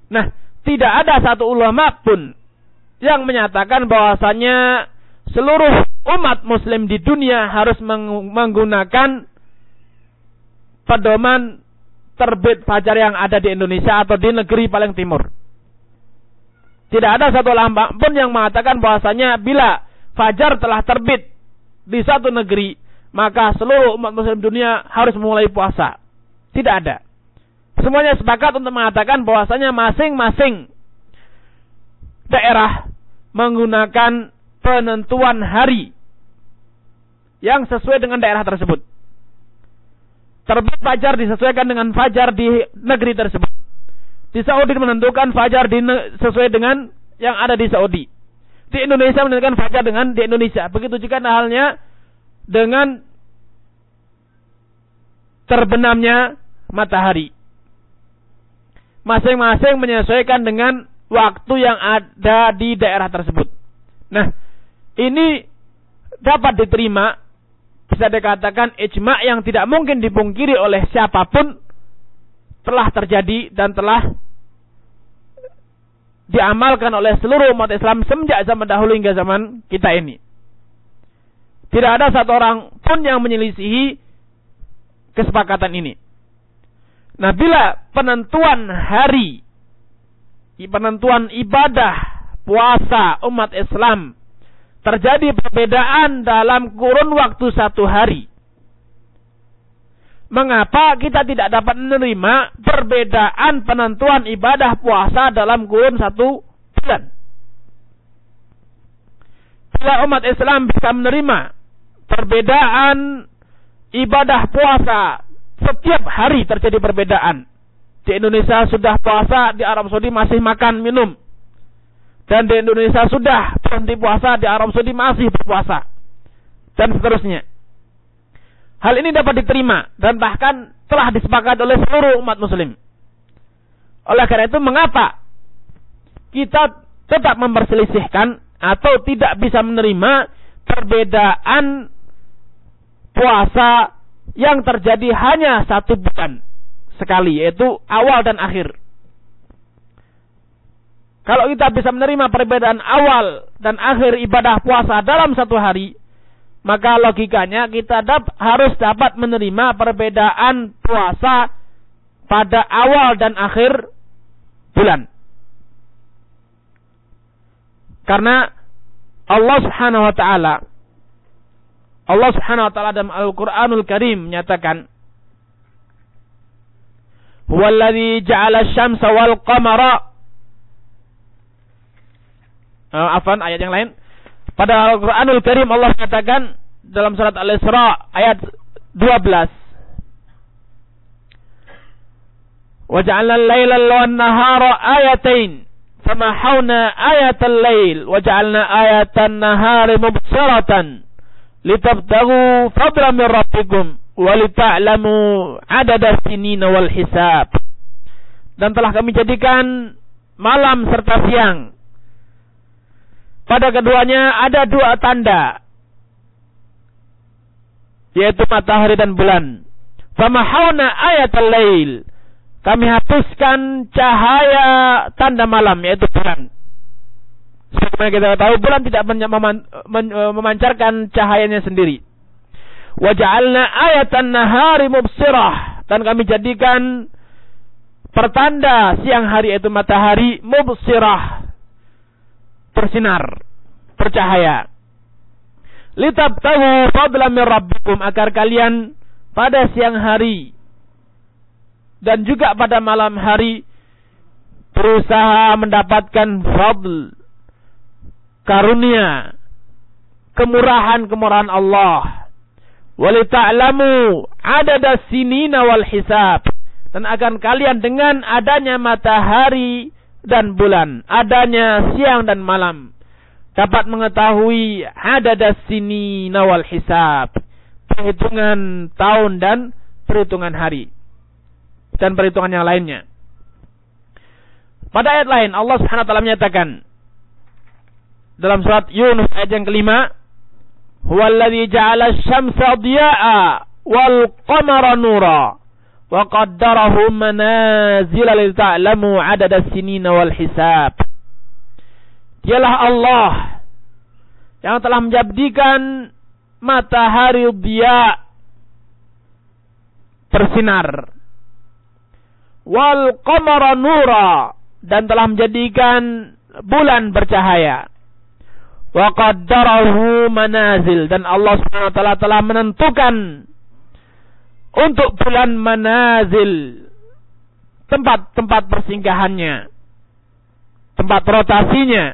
Nah, tidak ada satu ulama pun yang menyatakan bahwasanya seluruh umat muslim di dunia harus menggunakan pedoman terbit fajar yang ada di Indonesia atau di negeri paling timur. Tidak ada satu ulama pun yang mengatakan bahwasanya bila fajar telah terbit di satu negeri, maka seluruh umat muslim dunia harus memulai puasa. Tidak ada. Semuanya sepakat untuk mengatakan bahwasanya masing-masing daerah menggunakan penentuan hari yang sesuai dengan daerah tersebut. Terbit fajar disesuaikan dengan fajar di negeri tersebut. Di Saudi menentukan fajar di, sesuai dengan yang ada di Saudi. Di Indonesia menentukan fajar dengan di Indonesia. Begitu juga halnya dengan terbenamnya matahari. Masing-masing menyesuaikan dengan waktu yang ada di daerah tersebut. Nah, ini dapat diterima bisa dikatakan ijma yang tidak mungkin dipungkiri oleh siapa pun telah terjadi dan telah diamalkan oleh seluruh umat Islam semenjak zaman dahulu hingga zaman kita ini. Tidak ada satu orang pun yang menyelisihi kesepakatan ini. Nah, bila penentuan hari, penentuan ibadah puasa umat Islam terjadi perbedaan dalam kurun waktu satu hari. Mengapa kita tidak dapat menerima perbedaan penentuan ibadah puasa dalam kurun satu bulan? Bila umat Islam bisa menerima perbedaan ibadah puasa setiap hari terjadi perbedaan. Di Indonesia sudah puasa, di Arab Saudi masih makan minum. Dan di Indonesia sudah berhenti puasa, di Arab Saudi masih berpuasa. Dan seterusnya. Hal ini dapat diterima dan bahkan telah disepakati oleh seluruh umat muslim. Oleh karena itu mengapa kita tetap memperselisihkan atau tidak bisa menerima perbedaan puasa yang terjadi hanya satu bulan sekali yaitu awal dan akhir. Kalau kita bisa menerima perbedaan awal dan akhir ibadah puasa dalam satu hari, maka logikanya kita dap harus dapat menerima perbedaan puasa pada awal dan akhir bulan. Karena Allah Subhanahu wa taala Allah Subhanahu wa taala dalam Al-Qur'anul Karim menyatakan Huwallazi ja'ala asy-syamsa wal qamara uh, afan ayat yang lain. Pada Al-Qur'anul Karim Allah mengatakan dalam surat Al-Isra ayat 12. وجعلنا الليل والنهار آيتين فمحونا آية الليل وجعلنا آية النهار مبصرة لتبتغوا فضلا من ربكم Walita'lamu adada sinina wal hisab. Dan telah kami jadikan malam serta siang. Pada keduanya ada dua tanda. Yaitu matahari dan bulan. Famahawna ayat al-lail. Kami hapuskan cahaya tanda malam yaitu bulan. Sebagaimana kita tahu bulan tidak memancarkan cahayanya sendiri. Waja'alna ayatan nahari mubsirah. Dan kami jadikan pertanda siang hari itu matahari mubsirah. Bersinar. Bercahaya. Litabtahu fadlan min rabbikum. Agar kalian pada siang hari. Dan juga pada malam hari. Berusaha mendapatkan fadl. Karunia. Kemurahan-kemurahan Allah Walita'lamu adada sinina wal hisab. Dan akan kalian dengan adanya matahari dan bulan. Adanya siang dan malam. Dapat mengetahui adada sinina wal hisab. Perhitungan tahun dan perhitungan hari. Dan perhitungan yang lainnya. Pada ayat lain Allah taala menyatakan dalam surat Yunus ayat yang kelima huwa alladhi ja'ala asy-syamsa diya'a wal qamara nura wa qaddarahu manazila li ta'lamu 'adada as-sinina wal hisab. Dialah Allah yang telah menjadikan matahari dia bersinar wal qamara nura dan telah menjadikan bulan bercahaya wa qaddarahu manazil dan Allah Subhanahu wa taala telah menentukan untuk bulan manazil. Tempat-tempat persinggahannya. Tempat rotasinya.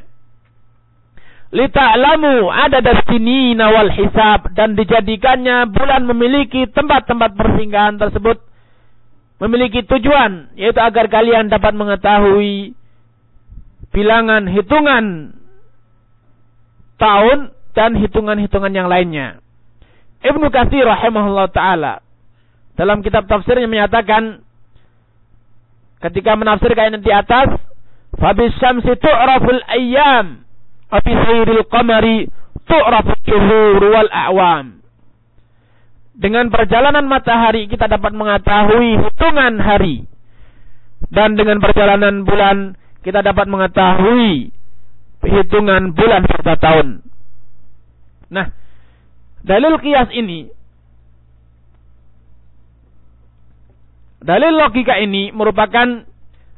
Lita'lamu ada sini wal hisab. Dan dijadikannya bulan memiliki tempat-tempat persinggahan tersebut. Memiliki tujuan yaitu agar kalian dapat mengetahui bilangan hitungan tahun dan hitungan-hitungan yang lainnya. Ibnu Katsir rahimahullah taala dalam kitab tafsirnya menyatakan ketika menafsirkan yang di atas fabis syamsi tu'raful ayyam wa fi sayril qamari tu'raful shuhur wal a'wam dengan perjalanan matahari kita dapat mengetahui hitungan hari dan dengan perjalanan bulan kita dapat mengetahui hitungan bulan serta tahun. Nah, dalil kias ini dalil logika ini merupakan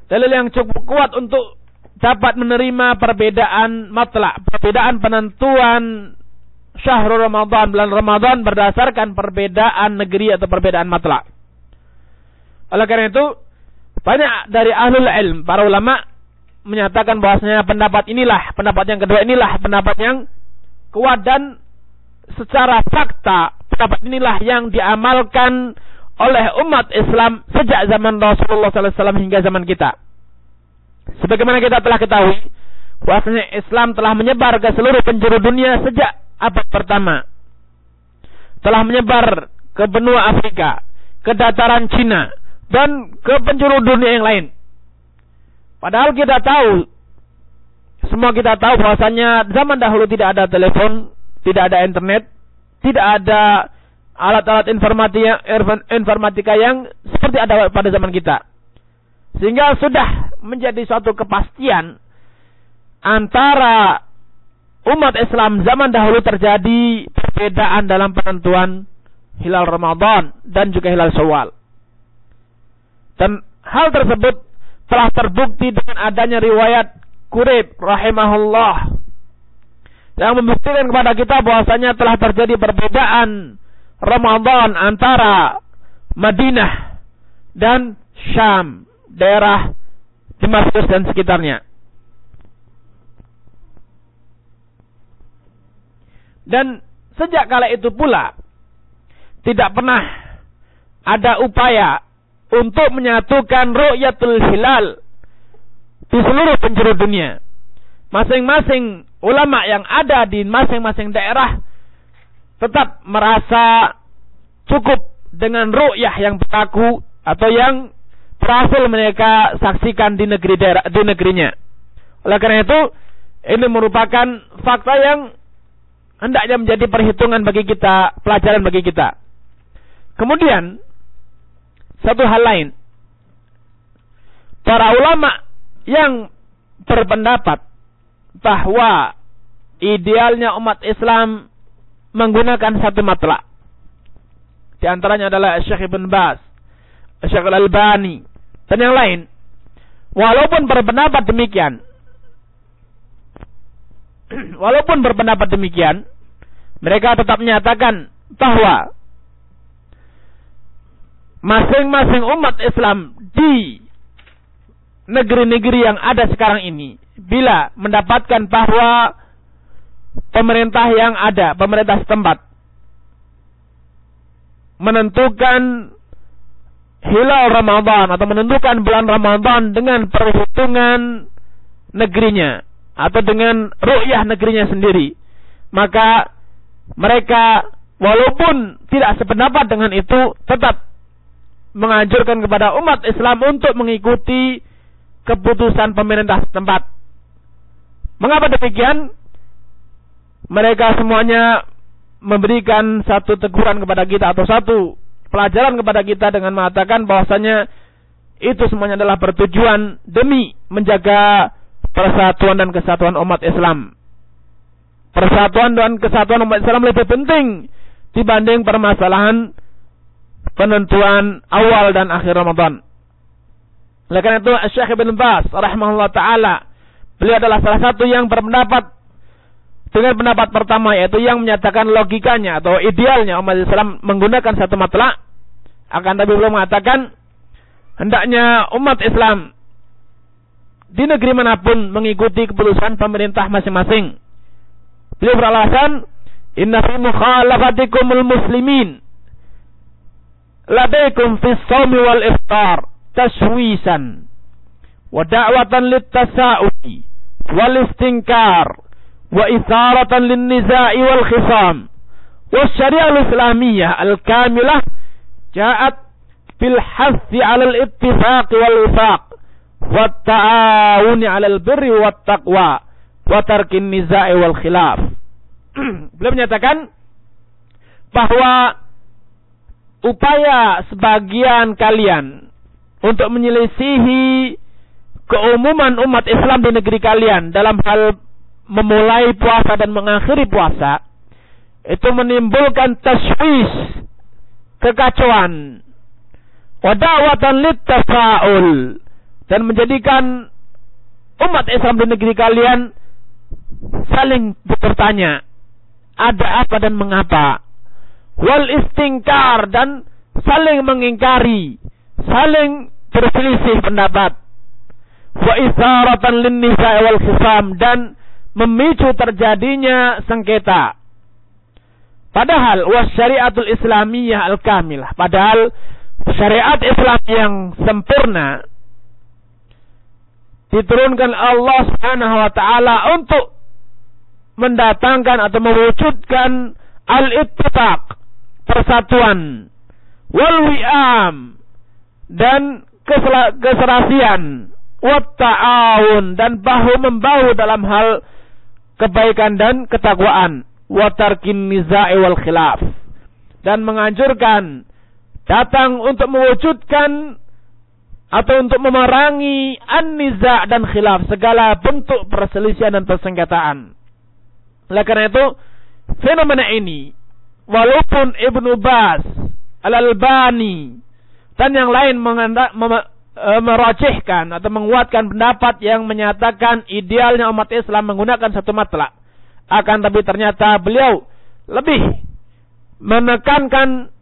dalil yang cukup kuat untuk dapat menerima perbedaan matlak, perbedaan penentuan syahrul Ramadan, bulan Ramadan berdasarkan perbedaan negeri atau perbedaan matlak. Oleh karena itu, banyak dari ahlul ilm, para ulama menyatakan bahwasanya pendapat inilah, pendapat yang kedua inilah pendapat yang kuat dan secara fakta pendapat inilah yang diamalkan oleh umat Islam sejak zaman Rasulullah SAW hingga zaman kita. Sebagaimana kita telah ketahui, bahwasanya Islam telah menyebar ke seluruh penjuru dunia sejak abad pertama. Telah menyebar ke benua Afrika, ke dataran Cina, dan ke penjuru dunia yang lain. Padahal kita tahu, semua kita tahu bahwasanya zaman dahulu tidak ada telepon, tidak ada internet, tidak ada alat-alat informatika, informatika yang seperti ada pada zaman kita. Sehingga sudah menjadi suatu kepastian antara umat Islam zaman dahulu terjadi perbedaan dalam penentuan hilal Ramadan dan juga hilal Syawal. Dan hal tersebut telah terbukti dengan adanya riwayat Kurib rahimahullah yang membuktikan kepada kita bahwasanya telah terjadi perbedaan Ramadan antara Madinah dan Syam, daerah Damaskus dan sekitarnya. Dan sejak kala itu pula tidak pernah ada upaya untuk menyatukan ru'yatul hilal di seluruh penjuru dunia. Masing-masing ulama yang ada di masing-masing daerah tetap merasa cukup dengan ru'yah yang berlaku atau yang berhasil mereka saksikan di negeri daerah, di negerinya. Oleh karena itu, ini merupakan fakta yang hendaknya menjadi perhitungan bagi kita, pelajaran bagi kita. Kemudian, satu hal lain. Para ulama yang berpendapat bahwa idealnya umat Islam menggunakan satu matlak. Di antaranya adalah Syekh Ibn Bas, Syekh Al-Albani, dan yang lain. Walaupun berpendapat demikian, walaupun berpendapat demikian, mereka tetap menyatakan bahwa masing-masing umat Islam di negeri-negeri yang ada sekarang ini, bila mendapatkan bahwa pemerintah yang ada, pemerintah setempat, menentukan hilal Ramadan atau menentukan bulan Ramadan dengan perhitungan negerinya atau dengan ru'yah negerinya sendiri maka mereka walaupun tidak sependapat dengan itu tetap menganjurkan kepada umat Islam untuk mengikuti keputusan pemerintah setempat. Mengapa demikian? Mereka semuanya memberikan satu teguran kepada kita atau satu pelajaran kepada kita dengan mengatakan bahwasanya itu semuanya adalah bertujuan demi menjaga persatuan dan kesatuan umat Islam. Persatuan dan kesatuan umat Islam lebih penting dibanding permasalahan penentuan awal dan akhir Ramadan. Oleh karena itu Syekh Ibn Bas rahimahullah taala beliau adalah salah satu yang berpendapat dengan pendapat pertama yaitu yang menyatakan logikanya atau idealnya umat Islam menggunakan satu matlak akan tapi belum mengatakan hendaknya umat Islam di negeri mana pun mengikuti keputusan pemerintah masing-masing. Beliau beralasan, "Inna fi mukhalafatikumul muslimin ladaikum fi shaumi wal iftar tashwisan wa da'watan lit tasa'ubi wal istinkar wa isaratan lin niza'i wal khisam." والشريعة الإسلامية الكاملة جاءت بالحث على الاتفاق والوفاق والتعاون على البر والتقوى وترك النزاع والخلاف beliau menyatakan bahwa upaya sebagian kalian untuk menyelisihi keumuman umat Islam di negeri kalian dalam hal memulai puasa dan mengakhiri puasa itu menimbulkan taswis kekacauan. Wadawatan littafa'ul. Dan menjadikan umat Islam di negeri kalian saling bertanya. Ada apa dan mengapa. Wal istingkar dan saling mengingkari. Saling berselisih pendapat. Wa isaratan lin wal khisam. Dan memicu terjadinya sengketa Padahal wasyariatul islamiyah al-kamilah. Padahal syariat Islam yang sempurna diturunkan Allah Subhanahu wa taala untuk mendatangkan atau mewujudkan al-ittifaq, persatuan, wal wi'am dan keserasian, wat ta'awun dan bahu membahu dalam hal kebaikan dan ketakwaan wa tarkin wal khilaf dan menganjurkan datang untuk mewujudkan atau untuk memerangi an-niza' dan khilaf segala bentuk perselisihan dan persengketaan. Oleh karena itu, fenomena ini walaupun Ibnu Bas, Al-Albani dan yang lain e, merocehkan atau menguatkan pendapat yang menyatakan idealnya umat Islam menggunakan satu matlak akan tapi ternyata beliau lebih menekankan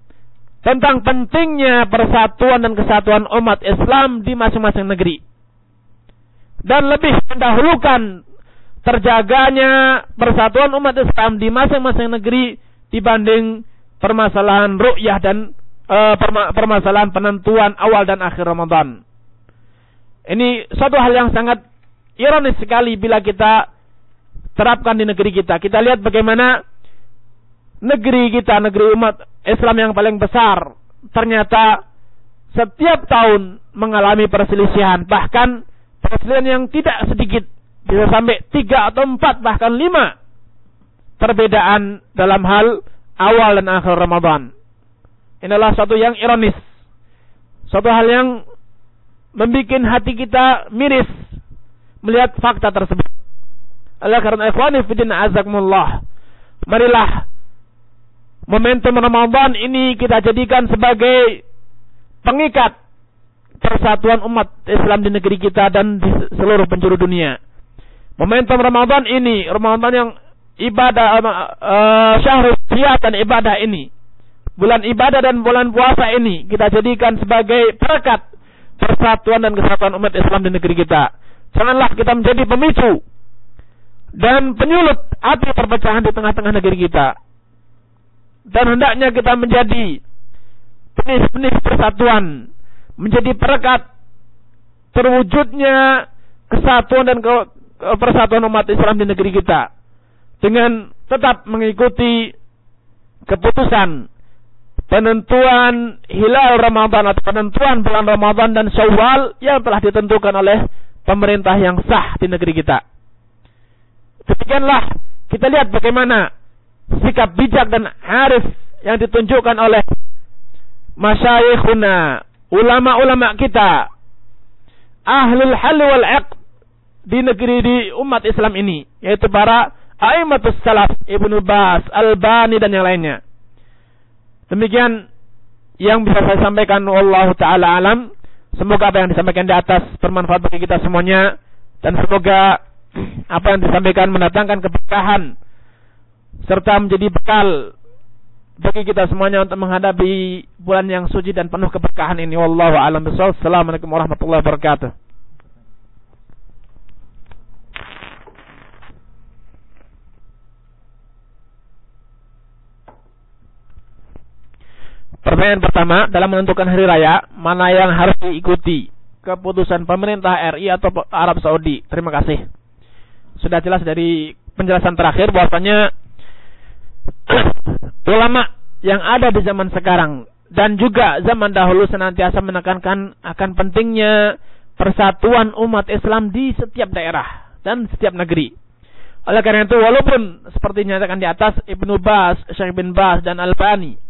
tentang pentingnya persatuan dan kesatuan umat Islam di masing-masing negeri. Dan lebih mendahulukan terjaganya persatuan umat Islam di masing-masing negeri dibanding permasalahan ru'yah dan e, permasalahan penentuan awal dan akhir Ramadan. Ini suatu hal yang sangat ironis sekali bila kita terapkan di negeri kita. Kita lihat bagaimana negeri kita, negeri umat Islam yang paling besar ternyata setiap tahun mengalami perselisihan. Bahkan perselisihan yang tidak sedikit. Bisa sampai tiga atau empat bahkan lima perbedaan dalam hal awal dan akhir Ramadan. Inilah satu yang ironis. Suatu hal yang membuat hati kita miris melihat fakta tersebut. Oleh karena ikhwani fidin azakmullah. Marilah momentum Ramadan ini kita jadikan sebagai pengikat persatuan umat Islam di negeri kita dan di seluruh penjuru dunia. Momentum Ramadan ini, Ramadan yang ibadah uh, syahrul dan ibadah ini, bulan ibadah dan bulan puasa ini kita jadikan sebagai perekat persatuan dan kesatuan umat Islam di negeri kita. Janganlah kita menjadi pemicu dan penyulut api perpecahan di tengah-tengah negeri kita. Dan hendaknya kita menjadi benih-benih persatuan, menjadi perekat terwujudnya kesatuan dan persatuan umat Islam di negeri kita dengan tetap mengikuti keputusan penentuan hilal Ramadan atau penentuan bulan Ramadan dan Syawal yang telah ditentukan oleh pemerintah yang sah di negeri kita. Demikianlah kita lihat bagaimana sikap bijak dan arif yang ditunjukkan oleh masyayikhuna, ulama-ulama kita, ahlul hal wal di negeri di umat Islam ini, yaitu para aimatus salaf, Ibnu Bas, Albani dan yang lainnya. Demikian yang bisa saya sampaikan Allah taala alam. Semoga apa yang disampaikan di atas bermanfaat bagi kita semuanya dan semoga apa yang disampaikan mendatangkan keberkahan serta menjadi bekal bagi kita semuanya untuk menghadapi bulan yang suci dan penuh keberkahan ini. Wallahu a'lam. Assalamualaikum warahmatullahi wabarakatuh. Pertanyaan pertama, dalam menentukan hari raya, mana yang harus diikuti? Keputusan pemerintah RI atau Arab Saudi? Terima kasih. Sudah jelas dari penjelasan terakhir bahwasanya ulama yang ada di zaman sekarang dan juga zaman dahulu senantiasa menekankan akan pentingnya persatuan umat Islam di setiap daerah dan setiap negeri. Oleh karena itu, walaupun seperti dinyatakan di atas Ibnu Bas, Syekh bin Bas dan Albani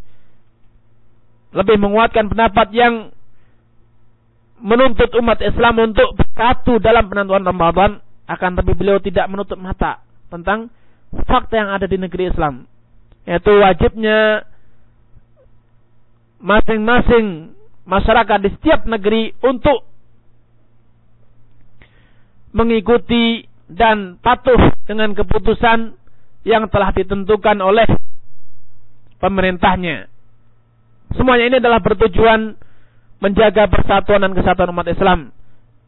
lebih menguatkan pendapat yang menuntut umat Islam untuk bersatu dalam penentuan Ramadan akan tapi beliau tidak menutup mata tentang fakta yang ada di negeri Islam yaitu wajibnya masing-masing masyarakat di setiap negeri untuk mengikuti dan patuh dengan keputusan yang telah ditentukan oleh pemerintahnya. Semuanya ini adalah bertujuan menjaga persatuan dan kesatuan umat Islam.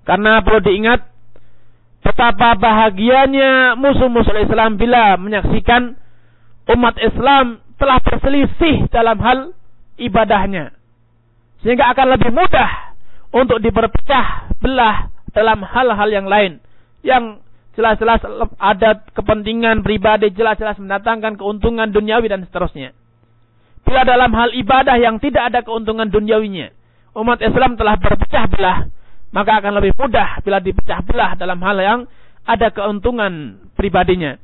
Karena perlu diingat betapa bahagianya musuh-musuh Islam bila menyaksikan umat Islam telah berselisih dalam hal ibadahnya. Sehingga akan lebih mudah untuk diperpecah belah dalam hal-hal yang lain. Yang jelas-jelas ada kepentingan pribadi, jelas-jelas mendatangkan keuntungan duniawi dan seterusnya. Bila dalam hal ibadah yang tidak ada keuntungan duniawinya, umat Islam telah berpecah belah, maka akan lebih mudah bila dipecah belah dalam hal yang ada keuntungan pribadinya.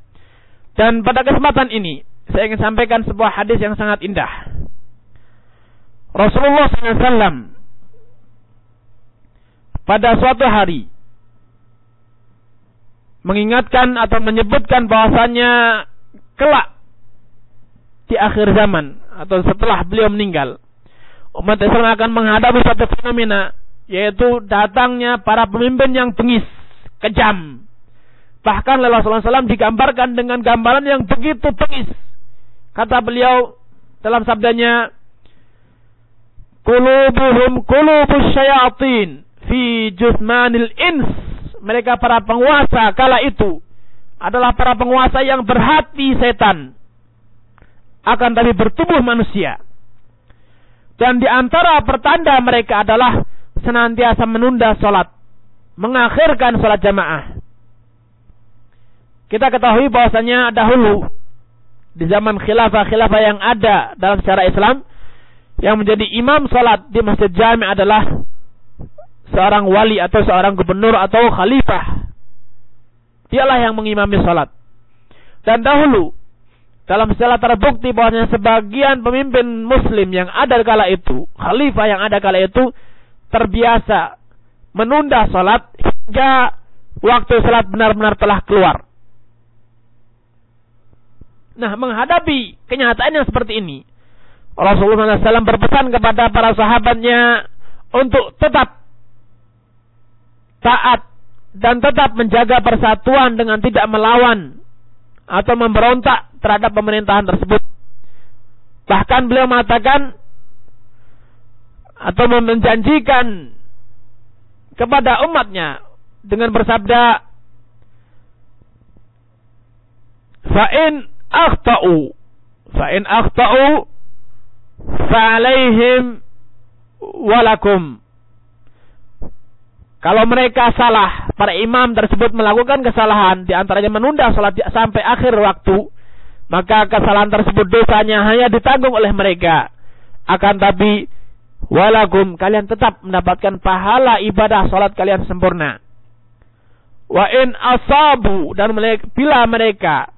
Dan pada kesempatan ini, saya ingin sampaikan sebuah hadis yang sangat indah. Rasulullah SAW pada suatu hari mengingatkan atau menyebutkan bahwasanya kelak di akhir zaman atau setelah beliau meninggal umat Islam akan menghadapi satu fenomena yaitu datangnya para pemimpin yang bengis, kejam. Bahkan Rasulullah SAW digambarkan dengan gambaran yang begitu bengis. Kata beliau dalam sabdanya, Kulubuhum kulubus syayatin fi jusmanil ins. Mereka para penguasa kala itu adalah para penguasa yang berhati setan akan tapi bertubuh manusia. Dan di antara pertanda mereka adalah senantiasa menunda sholat. Mengakhirkan sholat jamaah. Kita ketahui bahwasanya dahulu di zaman khilafah-khilafah yang ada dalam sejarah Islam, yang menjadi imam salat di masjid jami adalah seorang wali atau seorang gubernur atau khalifah. Dialah yang mengimami salat. Dan dahulu dalam sejarah terbukti bahwasanya sebagian pemimpin muslim yang ada kala itu, khalifah yang ada kala itu terbiasa menunda salat hingga waktu salat benar-benar telah keluar. Nah, menghadapi kenyataan yang seperti ini, Rasulullah SAW berpesan kepada para sahabatnya untuk tetap taat dan tetap menjaga persatuan dengan tidak melawan atau memberontak terhadap pemerintahan tersebut. Bahkan beliau mengatakan atau menjanjikan kepada umatnya dengan bersabda fa'in akhtau fa'in akhtau fa'alaihim walakum. Kalau mereka salah, para imam tersebut melakukan kesalahan, di antaranya menunda sholat sampai akhir waktu, maka kesalahan tersebut dosanya hanya ditanggung oleh mereka. Akan tapi, walakum, kalian tetap mendapatkan pahala ibadah sholat kalian sempurna. Wa in asabu, dan bila mereka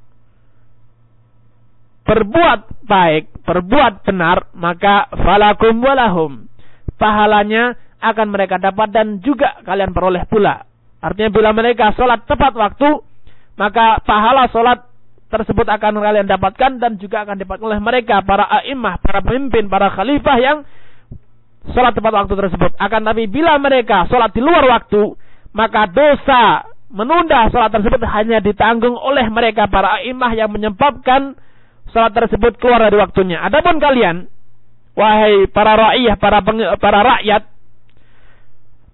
berbuat baik, berbuat benar, maka falakum walahum. Pahalanya akan mereka dapat dan juga kalian peroleh pula. Artinya bila mereka sholat tepat waktu, maka pahala sholat tersebut akan kalian dapatkan dan juga akan dapatkan oleh mereka, para a'imah, para pemimpin, para khalifah yang sholat tepat waktu tersebut. Akan tapi bila mereka sholat di luar waktu, maka dosa menunda sholat tersebut hanya ditanggung oleh mereka, para a'imah yang menyebabkan salat tersebut keluar dari waktunya. Adapun kalian, wahai para rakyat, para para rakyat,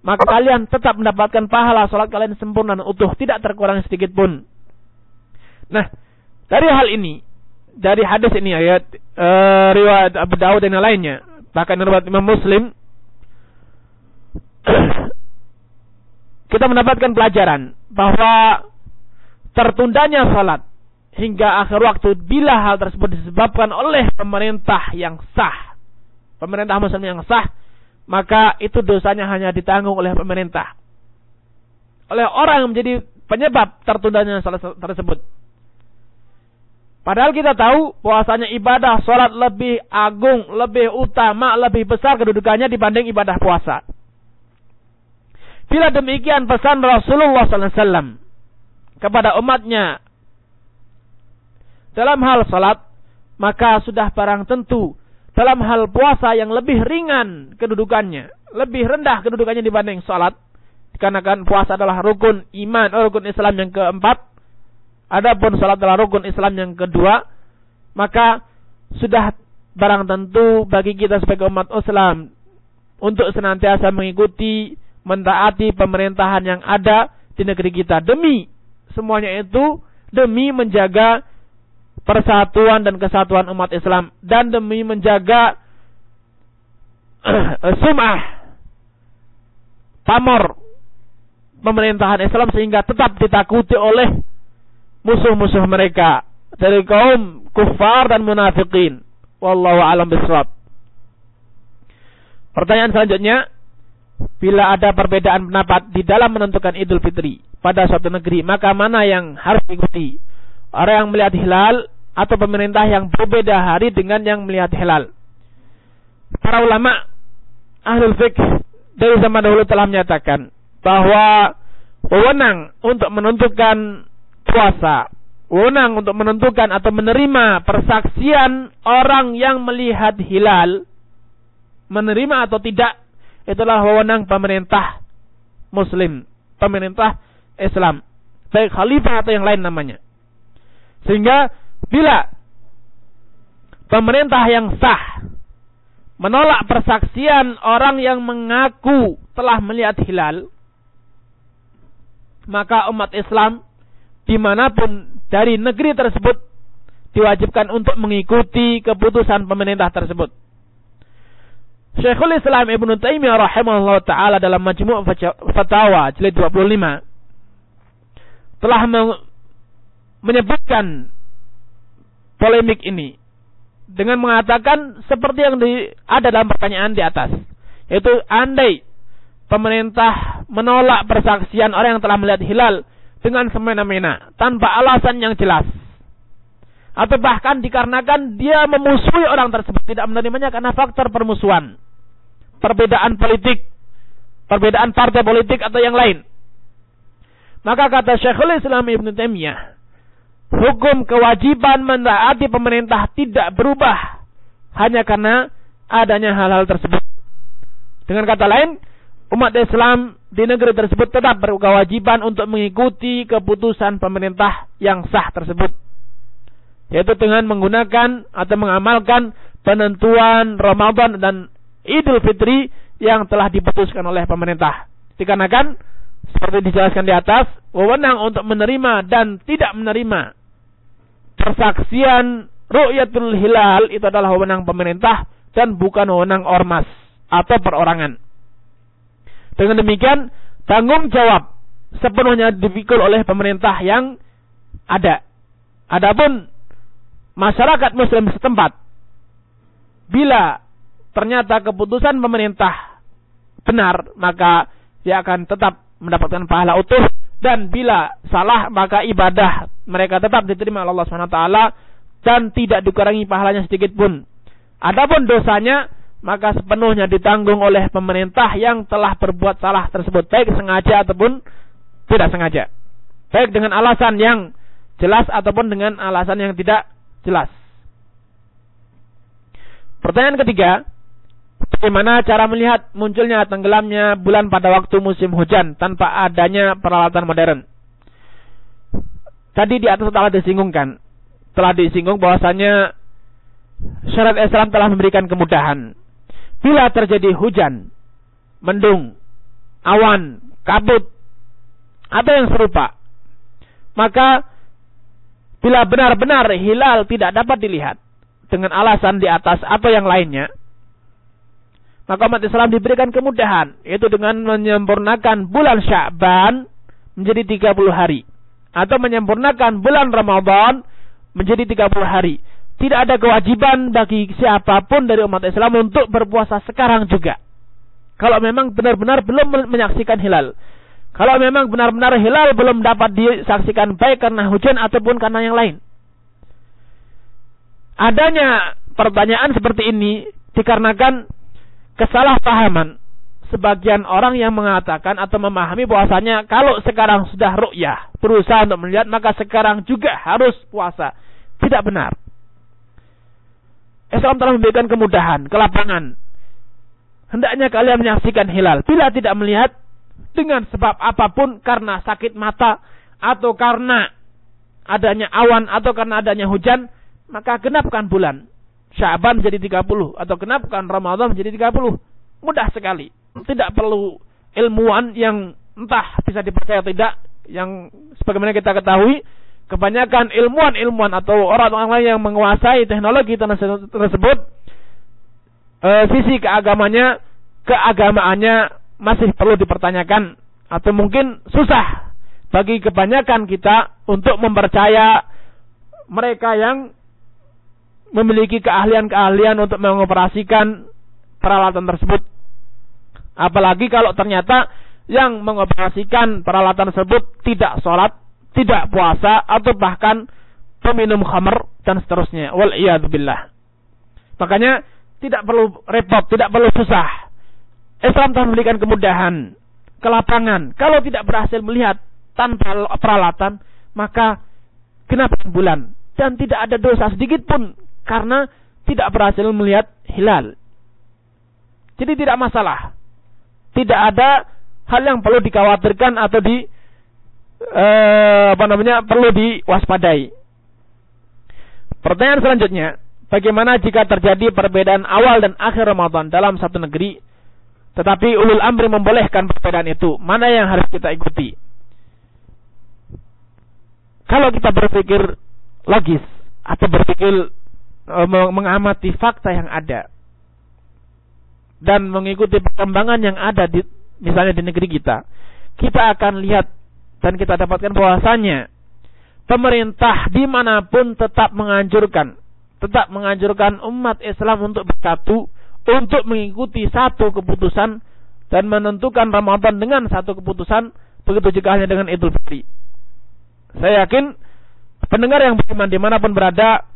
maka kalian tetap mendapatkan pahala salat kalian sempurna dan utuh, tidak terkurang sedikit pun. Nah, dari hal ini, dari hadis ini ayat e, riwayat Abu Dawud dan yang lainnya, bahkan riwayat Imam Muslim, kita mendapatkan pelajaran bahwa tertundanya salat hingga akhir waktu bila hal tersebut disebabkan oleh pemerintah yang sah. Pemerintah muslim yang sah, maka itu dosanya hanya ditanggung oleh pemerintah. Oleh orang yang menjadi penyebab tertundanya salat tersebut. Padahal kita tahu bahwasanya ibadah sholat lebih agung, lebih utama, lebih besar kedudukannya dibanding ibadah puasa. Bila demikian pesan Rasulullah SAW kepada umatnya dalam hal salat, maka sudah barang tentu dalam hal puasa yang lebih ringan kedudukannya, lebih rendah kedudukannya dibanding salat. Dikarenakan puasa adalah rukun iman, rukun Islam yang keempat. Adapun salat adalah rukun Islam yang kedua, maka sudah barang tentu bagi kita sebagai umat Islam untuk senantiasa mengikuti mentaati pemerintahan yang ada di negeri kita. Demi semuanya itu demi menjaga persatuan dan kesatuan umat Islam dan demi menjaga sumah pamor pemerintahan Islam sehingga tetap ditakuti oleh musuh-musuh mereka dari kaum kufar dan munafikin. Wallahu alam bisawab. Pertanyaan selanjutnya, bila ada perbedaan pendapat di dalam menentukan Idul Fitri pada suatu negeri, maka mana yang harus diikuti? Orang yang melihat hilal atau pemerintah yang berbeda hari dengan yang melihat hilal. Para ulama ahlul fiqh dari zaman dahulu telah menyatakan bahwa wewenang untuk menentukan puasa, wewenang untuk menentukan atau menerima persaksian orang yang melihat hilal, menerima atau tidak, itulah wewenang pemerintah muslim, pemerintah Islam, baik khalifah atau yang lain namanya. Sehingga Bila pemerintah yang sah menolak persaksian orang yang mengaku telah melihat hilal, maka umat Islam di mana pun dari negeri tersebut diwajibkan untuk mengikuti keputusan pemerintah tersebut. Syekhul Islam Ibnu Taimiyah rahimahullah taala dalam Majmu' Fatawa jilid 25 telah menyebutkan polemik ini dengan mengatakan seperti yang di, ada dalam pertanyaan di atas. Yaitu andai pemerintah menolak persaksian orang yang telah melihat hilal dengan semena-mena tanpa alasan yang jelas. Atau bahkan dikarenakan dia memusuhi orang tersebut tidak menerimanya karena faktor permusuhan. Perbedaan politik, perbedaan partai politik atau yang lain. Maka kata Syekhul Islam Ibn Taimiyah, hukum kewajiban mentaati pemerintah tidak berubah hanya karena adanya hal-hal tersebut. Dengan kata lain, umat Islam di negeri tersebut tetap berkewajiban untuk mengikuti keputusan pemerintah yang sah tersebut. Yaitu dengan menggunakan atau mengamalkan penentuan Ramadan dan Idul Fitri yang telah diputuskan oleh pemerintah. Dikarenakan seperti dijelaskan di atas, wewenang untuk menerima dan tidak menerima persaksian ru'yatul hilal itu adalah wewenang pemerintah dan bukan wewenang ormas atau perorangan. Dengan demikian, tanggung jawab sepenuhnya dipikul oleh pemerintah yang ada. Adapun masyarakat muslim setempat bila ternyata keputusan pemerintah benar, maka dia akan tetap mendapatkan pahala utuh dan bila salah maka ibadah mereka tetap diterima oleh Allah Subhanahu wa taala dan tidak dikurangi pahalanya sedikit pun. Adapun dosanya maka sepenuhnya ditanggung oleh pemerintah yang telah berbuat salah tersebut baik sengaja ataupun tidak sengaja. Baik dengan alasan yang jelas ataupun dengan alasan yang tidak jelas. Pertanyaan ketiga, Bagaimana cara melihat munculnya tenggelamnya bulan pada waktu musim hujan tanpa adanya peralatan modern? Tadi di atas telah disinggungkan. Telah disinggung bahwasanya syarat Islam telah memberikan kemudahan. Bila terjadi hujan, mendung, awan, kabut, atau yang serupa, maka bila benar-benar hilal tidak dapat dilihat dengan alasan di atas atau yang lainnya, maka umat Islam diberikan kemudahan yaitu dengan menyempurnakan bulan Sya'ban menjadi 30 hari atau menyempurnakan bulan Ramadan menjadi 30 hari. Tidak ada kewajiban bagi siapa pun dari umat Islam untuk berpuasa sekarang juga. Kalau memang benar-benar belum menyaksikan hilal. Kalau memang benar-benar hilal belum dapat disaksikan baik karena hujan ataupun karena yang lain. Adanya pertanyaan seperti ini dikarenakan kesalahpahaman sebagian orang yang mengatakan atau memahami bahwasanya kalau sekarang sudah ru'yah, berusaha untuk melihat, maka sekarang juga harus puasa. Tidak benar. Islam telah memberikan kemudahan, kelapangan. Hendaknya kalian menyaksikan hilal. Bila tidak melihat, dengan sebab apa pun, karena sakit mata, atau karena adanya awan, atau karena adanya hujan, maka genapkan bulan. Syaban menjadi 30 atau kenapa Ramadan menjadi 30. Mudah sekali. Tidak perlu ilmuwan yang entah bisa dipercaya atau tidak yang sebagaimana kita ketahui kebanyakan ilmuwan-ilmuwan atau orang-orang lain yang menguasai teknologi tersebut e, sisi keagamanya keagamaannya masih perlu dipertanyakan atau mungkin susah bagi kebanyakan kita untuk mempercaya mereka yang memiliki keahlian-keahlian untuk mengoperasikan peralatan tersebut. Apalagi kalau ternyata yang mengoperasikan peralatan tersebut tidak sholat, tidak puasa, atau bahkan peminum khamr dan seterusnya. Wal billah. Makanya tidak perlu repot, tidak perlu susah. Islam telah memberikan kemudahan, kelapangan. Kalau tidak berhasil melihat tanpa peralatan, maka kenapa bulan? Dan tidak ada dosa sedikit pun karena tidak berhasil melihat hilal. Jadi tidak masalah. Tidak ada hal yang perlu dikhawatirkan atau di eh, apa namanya perlu diwaspadai. Pertanyaan selanjutnya, bagaimana jika terjadi perbedaan awal dan akhir Ramadan dalam satu negeri, tetapi ulul amri membolehkan perbedaan itu? Mana yang harus kita ikuti? Kalau kita berpikir logis atau berpikir Eh, mengamati fakta yang ada dan mengikuti perkembangan yang ada di misalnya di negeri kita, kita akan lihat dan kita dapatkan bahwasanya pemerintah di mana pun tetap menganjurkan tetap menganjurkan umat Islam untuk bersatu, untuk mengikuti satu keputusan dan menentukan Ramadan dengan satu keputusan, begitu juga hanya dengan Idul Fitri. Saya yakin pendengar yang beriman di mana pun berada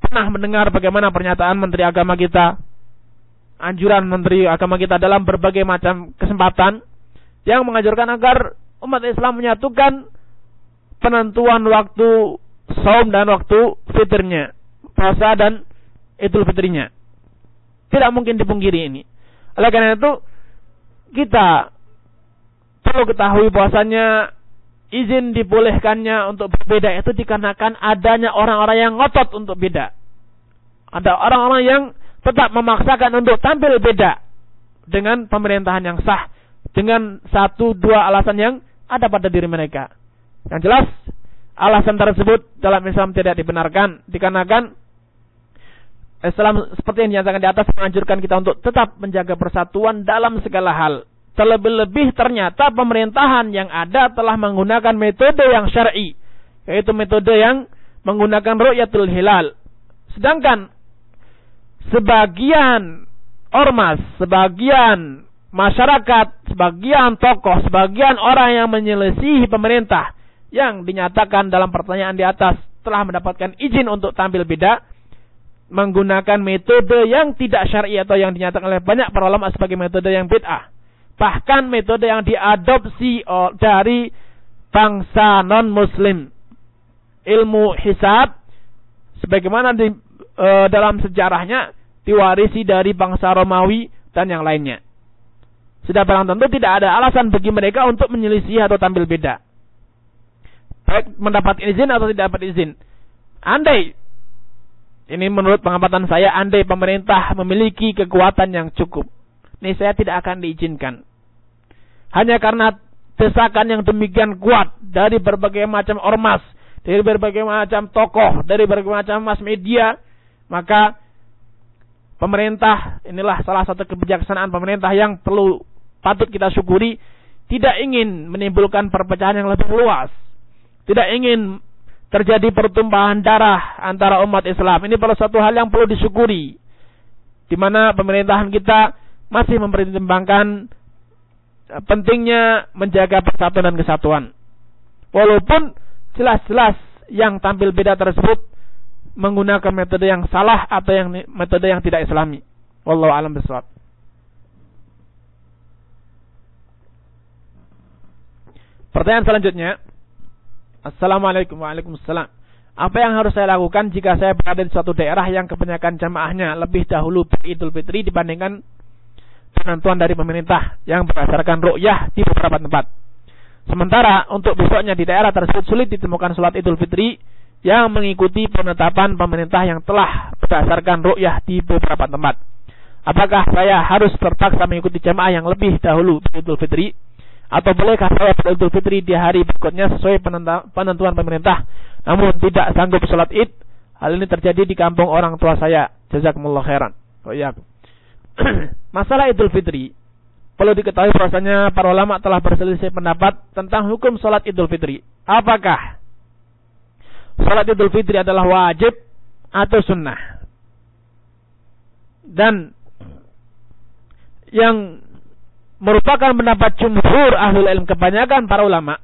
pernah mendengar bagaimana pernyataan Menteri Agama kita, anjuran Menteri Agama kita dalam berbagai macam kesempatan yang menganjurkan agar umat Islam menyatukan penentuan waktu saum dan waktu fitrnya puasa dan Idul Fitrinya. Tidak mungkin dipungkiri ini. Oleh karena itu, kita perlu ketahui bahwasanya izin dibolehkannya untuk berbeda itu dikarenakan adanya orang-orang yang ngotot untuk beda. Ada orang-orang yang tetap memaksakan untuk tampil beda dengan pemerintahan yang sah dengan satu dua alasan yang ada pada diri mereka. Yang jelas alasan tersebut dalam Islam tidak dibenarkan dikarenakan Islam seperti yang dinyatakan di atas menganjurkan kita untuk tetap menjaga persatuan dalam segala hal. Terlebih-lebih ternyata pemerintahan yang ada telah menggunakan metode yang syar'i, yaitu metode yang menggunakan ru'yatul hilal. Sedangkan sebagian ormas, sebagian masyarakat, sebagian tokoh, sebagian orang yang menyelesihi pemerintah yang dinyatakan dalam pertanyaan di atas telah mendapatkan izin untuk tampil beda, menggunakan metode yang tidak syar'i atau yang dinyatakan oleh banyak para ulama sebagai metode yang bid'ah. Bahkan metode yang diadopsi dari bangsa non-muslim. Ilmu hisab sebagaimana di e, dalam sejarahnya diwarisi dari bangsa Romawi dan yang lainnya. Sudah barang tentu tidak ada alasan bagi mereka untuk menyelisih atau tampil beda. Baik mendapat izin atau tidak dapat izin. Andai ini menurut pengamatan saya, andai pemerintah memiliki kekuatan yang cukup, ini saya tidak akan diizinkan. Hanya karena desakan yang demikian kuat dari berbagai macam ormas, dari berbagai macam tokoh, dari berbagai macam mass media, maka pemerintah inilah salah satu kebijaksanaan pemerintah yang perlu patut kita syukuri tidak ingin menimbulkan perpecahan yang lebih luas, tidak ingin terjadi pertumpahan darah antara umat Islam. Ini adalah satu hal yang perlu disyukuri. Di mana pemerintahan kita masih mempertimbangkan eh, pentingnya menjaga persatuan dan kesatuan. Walaupun jelas-jelas yang tampil beda tersebut menggunakan metode yang salah atau yang metode yang tidak islami. Wallahu alam bisawab. Pertanyaan selanjutnya, Assalamualaikum Waalaikumsalam. Apa yang harus saya lakukan jika saya berada di suatu daerah yang kebanyakan jamaahnya lebih dahulu beridul fitri dibandingkan penentuan dari pemerintah yang berdasarkan ru'yah di beberapa tempat. Sementara untuk besoknya di daerah tersebut sulit ditemukan sholat idul fitri yang mengikuti penetapan pemerintah yang telah berdasarkan ru'yah di beberapa tempat. Apakah saya harus terpaksa mengikuti jamaah yang lebih dahulu idul fitri atau bolehkah saya Idul Fitri di hari berikutnya sesuai penentuan pemerintah? Namun tidak sanggup sholat id. Hal ini terjadi di kampung orang tua saya. Jazakumullah khairan. Oh iya masalah Idul Fitri. Perlu diketahui bahwasanya para ulama telah berselisih pendapat tentang hukum sholat Idul Fitri. Apakah sholat Idul Fitri adalah wajib atau sunnah? Dan yang merupakan pendapat jumhur ahlul ilm kebanyakan para ulama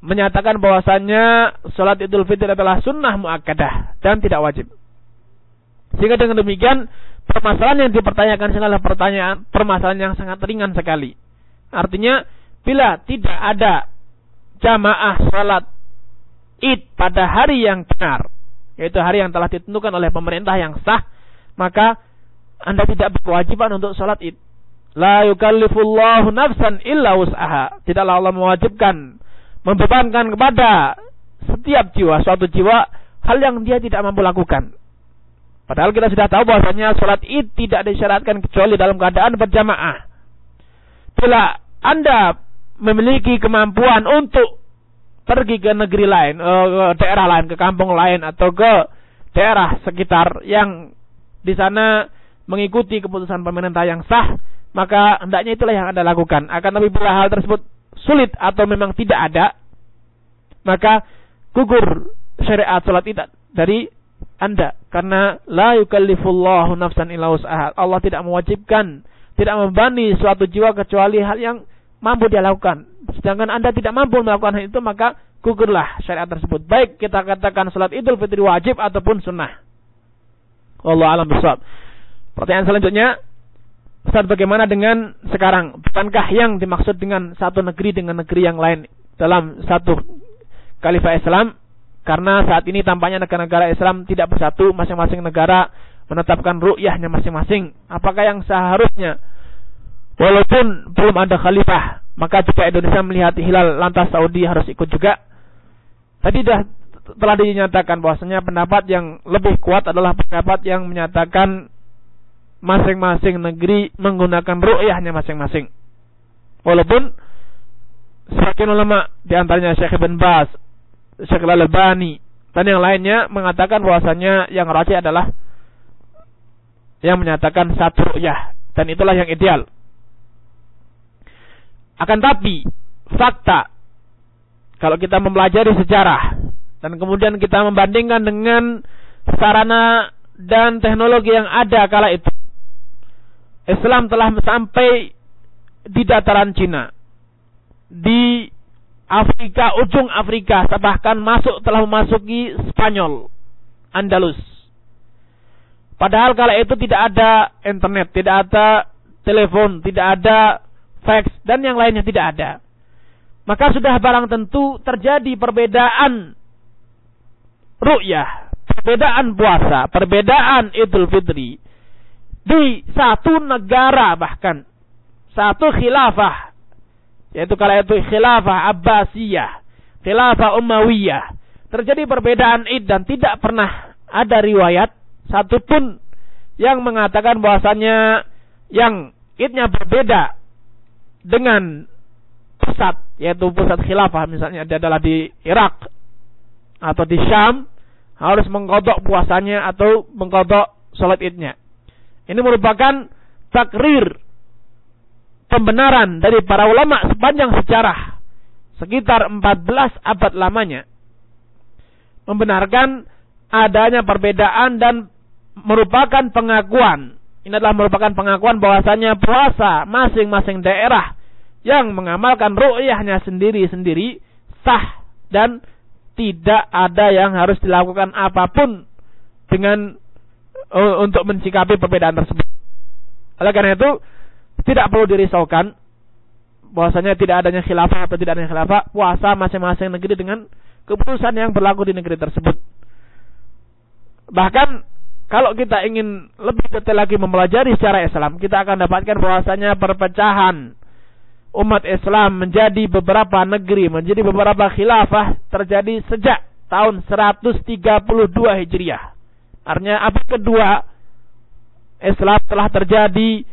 menyatakan bahwasannya sholat idul fitri adalah sunnah muakkadah dan tidak wajib. Sehingga dengan demikian permasalahan yang dipertanyakan adalah pertanyaan permasalahan yang sangat ringan sekali. Artinya bila tidak ada jamaah sholat id pada hari yang benar, yaitu hari yang telah ditentukan oleh pemerintah yang sah, maka anda tidak berkewajiban untuk sholat id. La yukallifullahu nafsan illa wus'aha. Tidaklah Allah mewajibkan membebankan kepada setiap jiwa, suatu jiwa hal yang dia tidak mampu lakukan. Padahal kita sudah tahu bahwasanya sholat id tidak disyaratkan kecuali dalam keadaan berjamaah. Bila Anda memiliki kemampuan untuk pergi ke negeri lain, eh, ke daerah lain, ke kampung lain atau ke daerah sekitar yang di sana mengikuti keputusan pemerintah yang sah, maka hendaknya itulah yang Anda lakukan. Akan tapi bila hal tersebut sulit atau memang tidak ada, maka gugur syariat sholat itu dari Anda karena la yukallifullahu nafsan illa wus'aha. Allah tidak mewajibkan, tidak membani suatu jiwa kecuali hal yang mampu dia lakukan. Sedangkan Anda tidak mampu melakukan hal itu, maka gugurlah syariat tersebut. Baik kita katakan salat Idul Fitri wajib ataupun sunnah. Allah alam besar. Pertanyaan selanjutnya, Ustaz bagaimana dengan sekarang? Bukankah yang dimaksud dengan satu negeri dengan negeri yang lain dalam satu khalifah Islam karena saat ini tampaknya negara-negara Islam tidak bersatu, masing-masing negara menetapkan ru'yahnya masing-masing. Apakah yang seharusnya walaupun belum ada khalifah, maka jika Indonesia melihat hilal lantas Saudi harus ikut juga? Tadi dah telah dinyatakan bahwasanya pendapat yang lebih kuat adalah pendapat yang menyatakan masing-masing negeri menggunakan ru'yahnya masing-masing. Walaupun sebagian ulama di antaranya Syekh Ibn Bas, Syekh Al-Albani dan yang lainnya mengatakan bahwasanya yang rajih adalah yang menyatakan satu ya dan itulah yang ideal. Akan tapi fakta kalau kita mempelajari sejarah dan kemudian kita membandingkan dengan sarana dan teknologi yang ada kala itu Islam telah sampai di dataran Cina di Afrika, ujung Afrika, bahkan masuk telah memasuki Spanyol, Andalus. Padahal kala itu tidak ada internet, tidak ada telepon, tidak ada fax, dan yang lainnya tidak ada. Maka sudah barang tentu terjadi perbedaan ru'yah, perbedaan puasa, perbedaan idul fitri. Di satu negara bahkan, satu khilafah yaitu kala itu khilafah Abbasiyah, khilafah Umayyah. Terjadi perbedaan id dan tidak pernah ada riwayat satupun yang mengatakan bahwasannya yang idnya berbeda dengan pusat yaitu pusat khilafah misalnya dia adalah di Irak atau di Syam harus mengkodok puasanya atau mengkodok sholat idnya. Ini merupakan takrir pembenaran dari para ulama sepanjang sejarah. Sekitar 14 abad lamanya. Membenarkan adanya perbedaan dan merupakan pengakuan. Ini adalah merupakan pengakuan bahwasanya puasa masing-masing daerah yang mengamalkan ru'yahnya sendiri-sendiri sah dan tidak ada yang harus dilakukan apa pun dengan untuk mensikapi perbedaan tersebut. Oleh karena itu, tidak perlu dirisaukan bahwasanya tidak adanya khilafah atau tidak adanya khilafah, puasa masing-masing negeri dengan keputusan yang berlaku di negeri tersebut. Bahkan kalau kita ingin lebih detail lagi mempelajari secara Islam, kita akan dapatkan bahwasanya perpecahan umat Islam menjadi beberapa negeri, menjadi beberapa khilafah terjadi sejak tahun 132 Hijriah. Artinya abad kedua Islam telah terjadi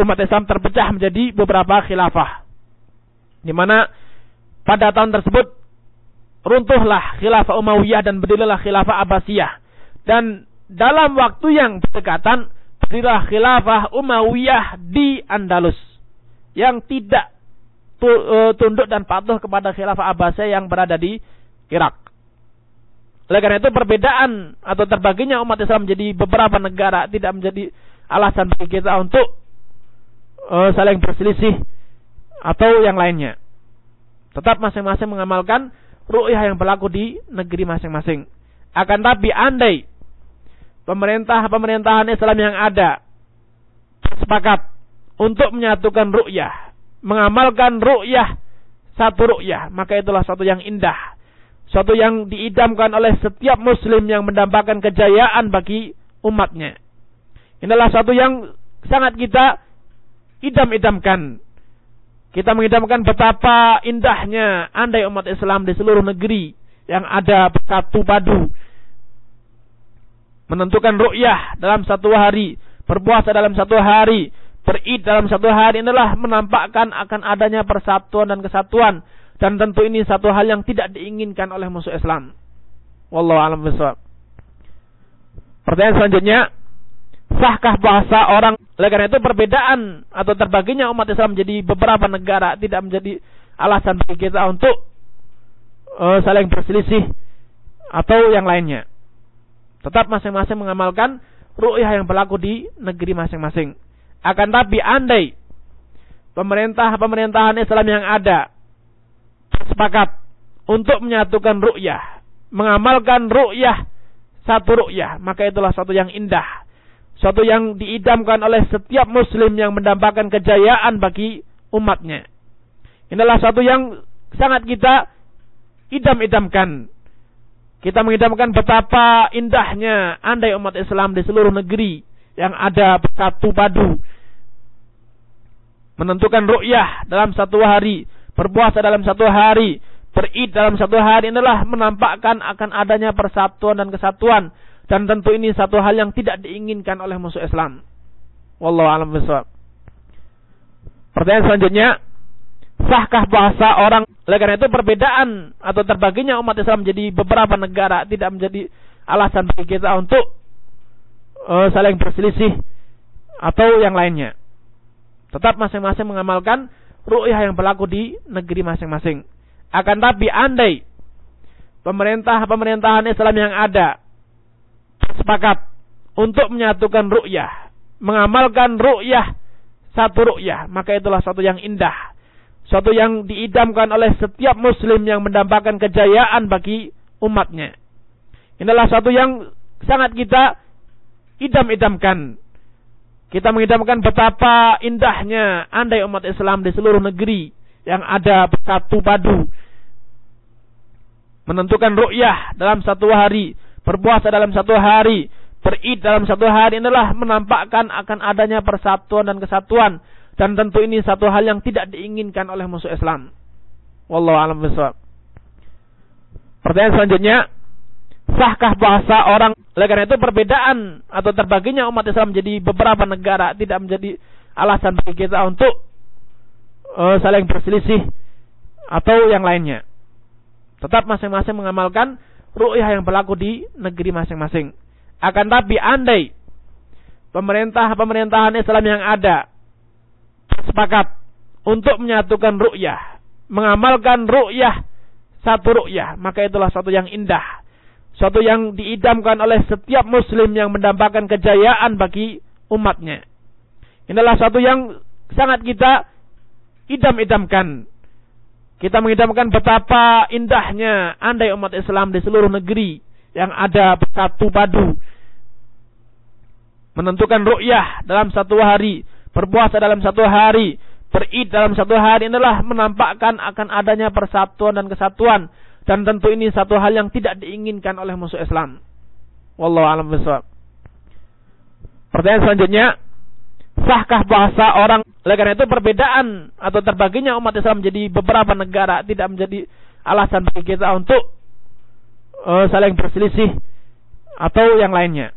umat Islam terpecah menjadi beberapa khilafah. Di mana pada tahun tersebut runtuhlah khilafah Umayyah dan berdirilah khilafah Abbasiyah. Dan dalam waktu yang berdekatan berdirilah khilafah Umayyah di Andalus yang tidak e, tunduk dan patuh kepada khilafah Abbasiyah yang berada di Irak. Oleh karena itu perbedaan atau terbaginya umat Islam menjadi beberapa negara tidak menjadi alasan bagi kita untuk uh, saling berselisih atau yang lainnya. Tetap masing-masing mengamalkan ru'yah yang berlaku di negeri masing-masing. Akan tapi andai pemerintah-pemerintahan Islam yang ada sepakat untuk menyatukan ru'yah, mengamalkan ru'yah satu ru'yah, maka itulah satu yang indah. Suatu yang diidamkan oleh setiap muslim yang mendambakan kejayaan bagi umatnya. Inilah satu yang sangat kita idam-idamkan. Kita mengidamkan betapa indahnya andai umat Islam di seluruh negeri yang ada bersatu padu. Menentukan ru'yah dalam satu hari, berpuasa dalam satu hari, berid dalam satu hari inilah menampakkan akan adanya persatuan dan kesatuan. Dan tentu ini satu hal yang tidak diinginkan oleh musuh Islam. Wallahu a'lam bishawab. Pertanyaan selanjutnya, sahkah puasa orang oleh itu perbedaan atau terbaginya umat Islam menjadi beberapa negara tidak menjadi alasan bagi kita untuk uh, saling berselisih atau yang lainnya. Tetap masing-masing mengamalkan ru'yah yang berlaku di negeri masing-masing. Akan tapi andai pemerintah-pemerintahan Islam yang ada sepakat untuk menyatukan ru'yah, mengamalkan ru'yah satu ru'yah, maka itulah satu yang indah. Suatu yang diidamkan oleh setiap muslim yang mendambakan kejayaan bagi umatnya. Inilah satu yang sangat kita idam-idamkan. Kita mengidamkan betapa indahnya andai umat Islam di seluruh negeri yang ada bersatu padu. Menentukan ru'yah dalam satu hari, berpuasa dalam satu hari, berid dalam satu hari inilah menampakkan akan adanya persatuan dan kesatuan dan tentu ini satu hal yang tidak diinginkan oleh musuh Islam. Wallahu a'lam bishawab. Pertanyaan selanjutnya, sahkah bahasa orang oleh karena itu perbedaan atau terbaginya umat Islam menjadi beberapa negara tidak menjadi alasan bagi kita untuk uh, saling berselisih atau yang lainnya. Tetap masing-masing mengamalkan ru'yah yang berlaku di negeri masing-masing. Akan tapi andai pemerintah-pemerintahan Islam yang ada sepakat untuk menyatukan ru'yah, mengamalkan ru'yah satu ru'yah, maka itulah satu yang indah. Suatu yang diidamkan oleh setiap muslim yang mendambakan kejayaan bagi umatnya. Inilah satu yang sangat kita idam-idamkan. Kita mengidamkan betapa indahnya andai umat Islam di seluruh negeri yang ada bersatu padu. Menentukan ru'yah dalam satu hari berpuasa dalam satu hari, berid dalam satu hari inilah menampakkan akan adanya persatuan dan kesatuan dan tentu ini satu hal yang tidak diinginkan oleh musuh Islam. Wallahu a'lam bishawab. Pertanyaan selanjutnya, sahkah bahasa orang oleh karena itu perbedaan atau terbaginya umat Islam menjadi beberapa negara tidak menjadi alasan bagi kita untuk uh, saling berselisih atau yang lainnya. Tetap masing-masing mengamalkan ru'yah yang berlaku di negeri masing-masing. Akan tapi andai pemerintah-pemerintahan Islam yang ada sepakat untuk menyatukan ru'yah, mengamalkan ru'yah satu ru'yah, maka itulah satu yang indah. Suatu yang diidamkan oleh setiap muslim yang mendambakan kejayaan bagi umatnya. Inilah satu yang sangat kita idam-idamkan kita mengidamkan betapa indahnya andai umat Islam di seluruh negeri yang ada bersatu padu. Menentukan ru'yah dalam satu hari, berpuasa dalam satu hari, berid dalam satu hari inilah menampakkan akan adanya persatuan dan kesatuan. Dan tentu ini satu hal yang tidak diinginkan oleh musuh Islam. Wallahu a'lam bishawab. Pertanyaan selanjutnya, sahkah bahasa orang oleh karena itu perbedaan atau terbaginya umat Islam menjadi beberapa negara tidak menjadi alasan bagi kita untuk uh, saling berselisih atau yang lainnya.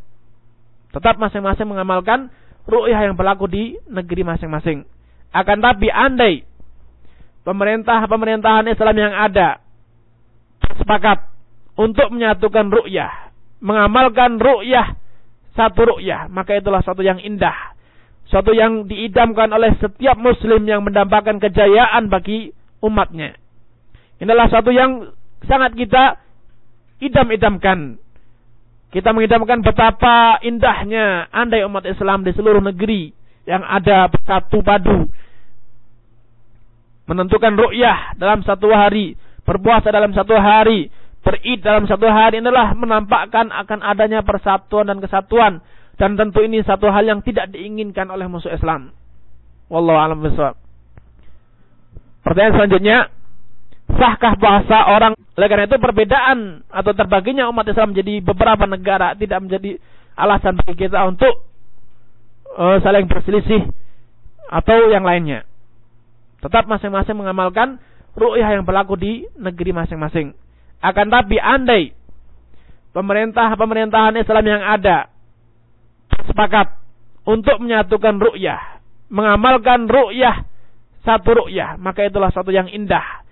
Tetap masing-masing mengamalkan ru'yah yang berlaku di negeri masing-masing. Akan tapi andai pemerintah-pemerintahan Islam yang ada sepakat untuk menyatukan ru'yah, mengamalkan ru'yah satu ru'yah, maka itulah satu yang indah suatu yang diidamkan oleh setiap muslim yang mendambakan kejayaan bagi umatnya. Inilah satu yang sangat kita idam-idamkan. Kita mengidamkan betapa indahnya andai umat Islam di seluruh negeri yang ada bersatu padu. Menentukan ru'yah dalam satu hari, berpuasa dalam satu hari, berid dalam satu hari inilah menampakkan akan adanya persatuan dan kesatuan dan tentu ini satu hal yang tidak diinginkan oleh musuh Islam. Wallahu a'lam bishawab. Pertanyaan selanjutnya, sahkah bahasa orang oleh karena itu perbedaan atau terbaginya umat Islam menjadi beberapa negara tidak menjadi alasan bagi kita untuk uh, saling berselisih atau yang lainnya. Tetap masing-masing mengamalkan ru'yah yang berlaku di negeri masing-masing. Akan tapi andai pemerintah-pemerintahan Islam yang ada sepakat untuk menyatukan ru'yah, mengamalkan ru'yah satu ru'yah, maka itulah satu yang indah.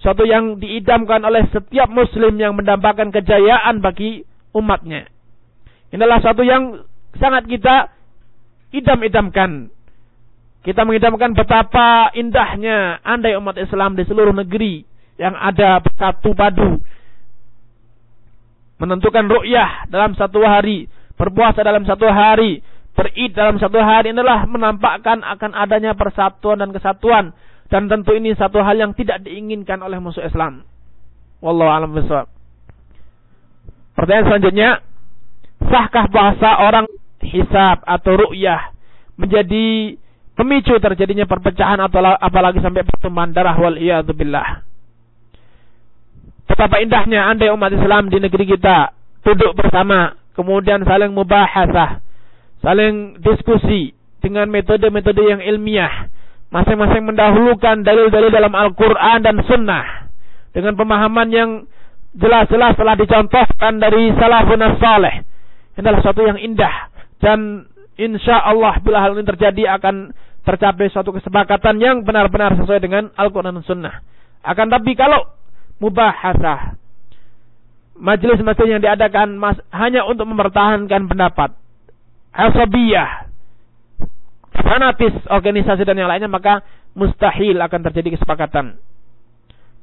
Suatu yang diidamkan oleh setiap muslim yang mendambakan kejayaan bagi umatnya. Inilah satu yang sangat kita idam-idamkan. Kita mengidamkan betapa indahnya andai umat Islam di seluruh negeri yang ada bersatu padu. menentukan ru'yah dalam satu hari, berpuasa dalam satu hari, berid dalam satu hari adalah menampakkan akan adanya persatuan dan kesatuan dan tentu ini satu hal yang tidak diinginkan oleh musuh Islam. Wallahu a'lam bishawab. Pertanyaan selanjutnya, sahkah bahasa orang hisab atau ru'yah menjadi pemicu terjadinya perpecahan atau apalagi sampai pertumpahan darah wal billah. Betapa indahnya andai umat Islam di negeri kita duduk bersama, kemudian saling mubahasah, saling diskusi dengan metode-metode yang ilmiah, masing-masing mendahulukan dalil-dalil dalam Al-Quran dan Sunnah dengan pemahaman yang jelas-jelas telah dicontohkan dari salafun saleh. Ini adalah suatu yang indah dan insya Allah bila hal ini terjadi akan tercapai suatu kesepakatan yang benar-benar sesuai dengan Al-Quran dan Sunnah. Akan tapi kalau mubahasah, majelis-majelis yang diadakan mas, hanya untuk mempertahankan pendapat, asabiyah, fanatis organisasi dan yang lainnya, maka mustahil akan terjadi kesepakatan.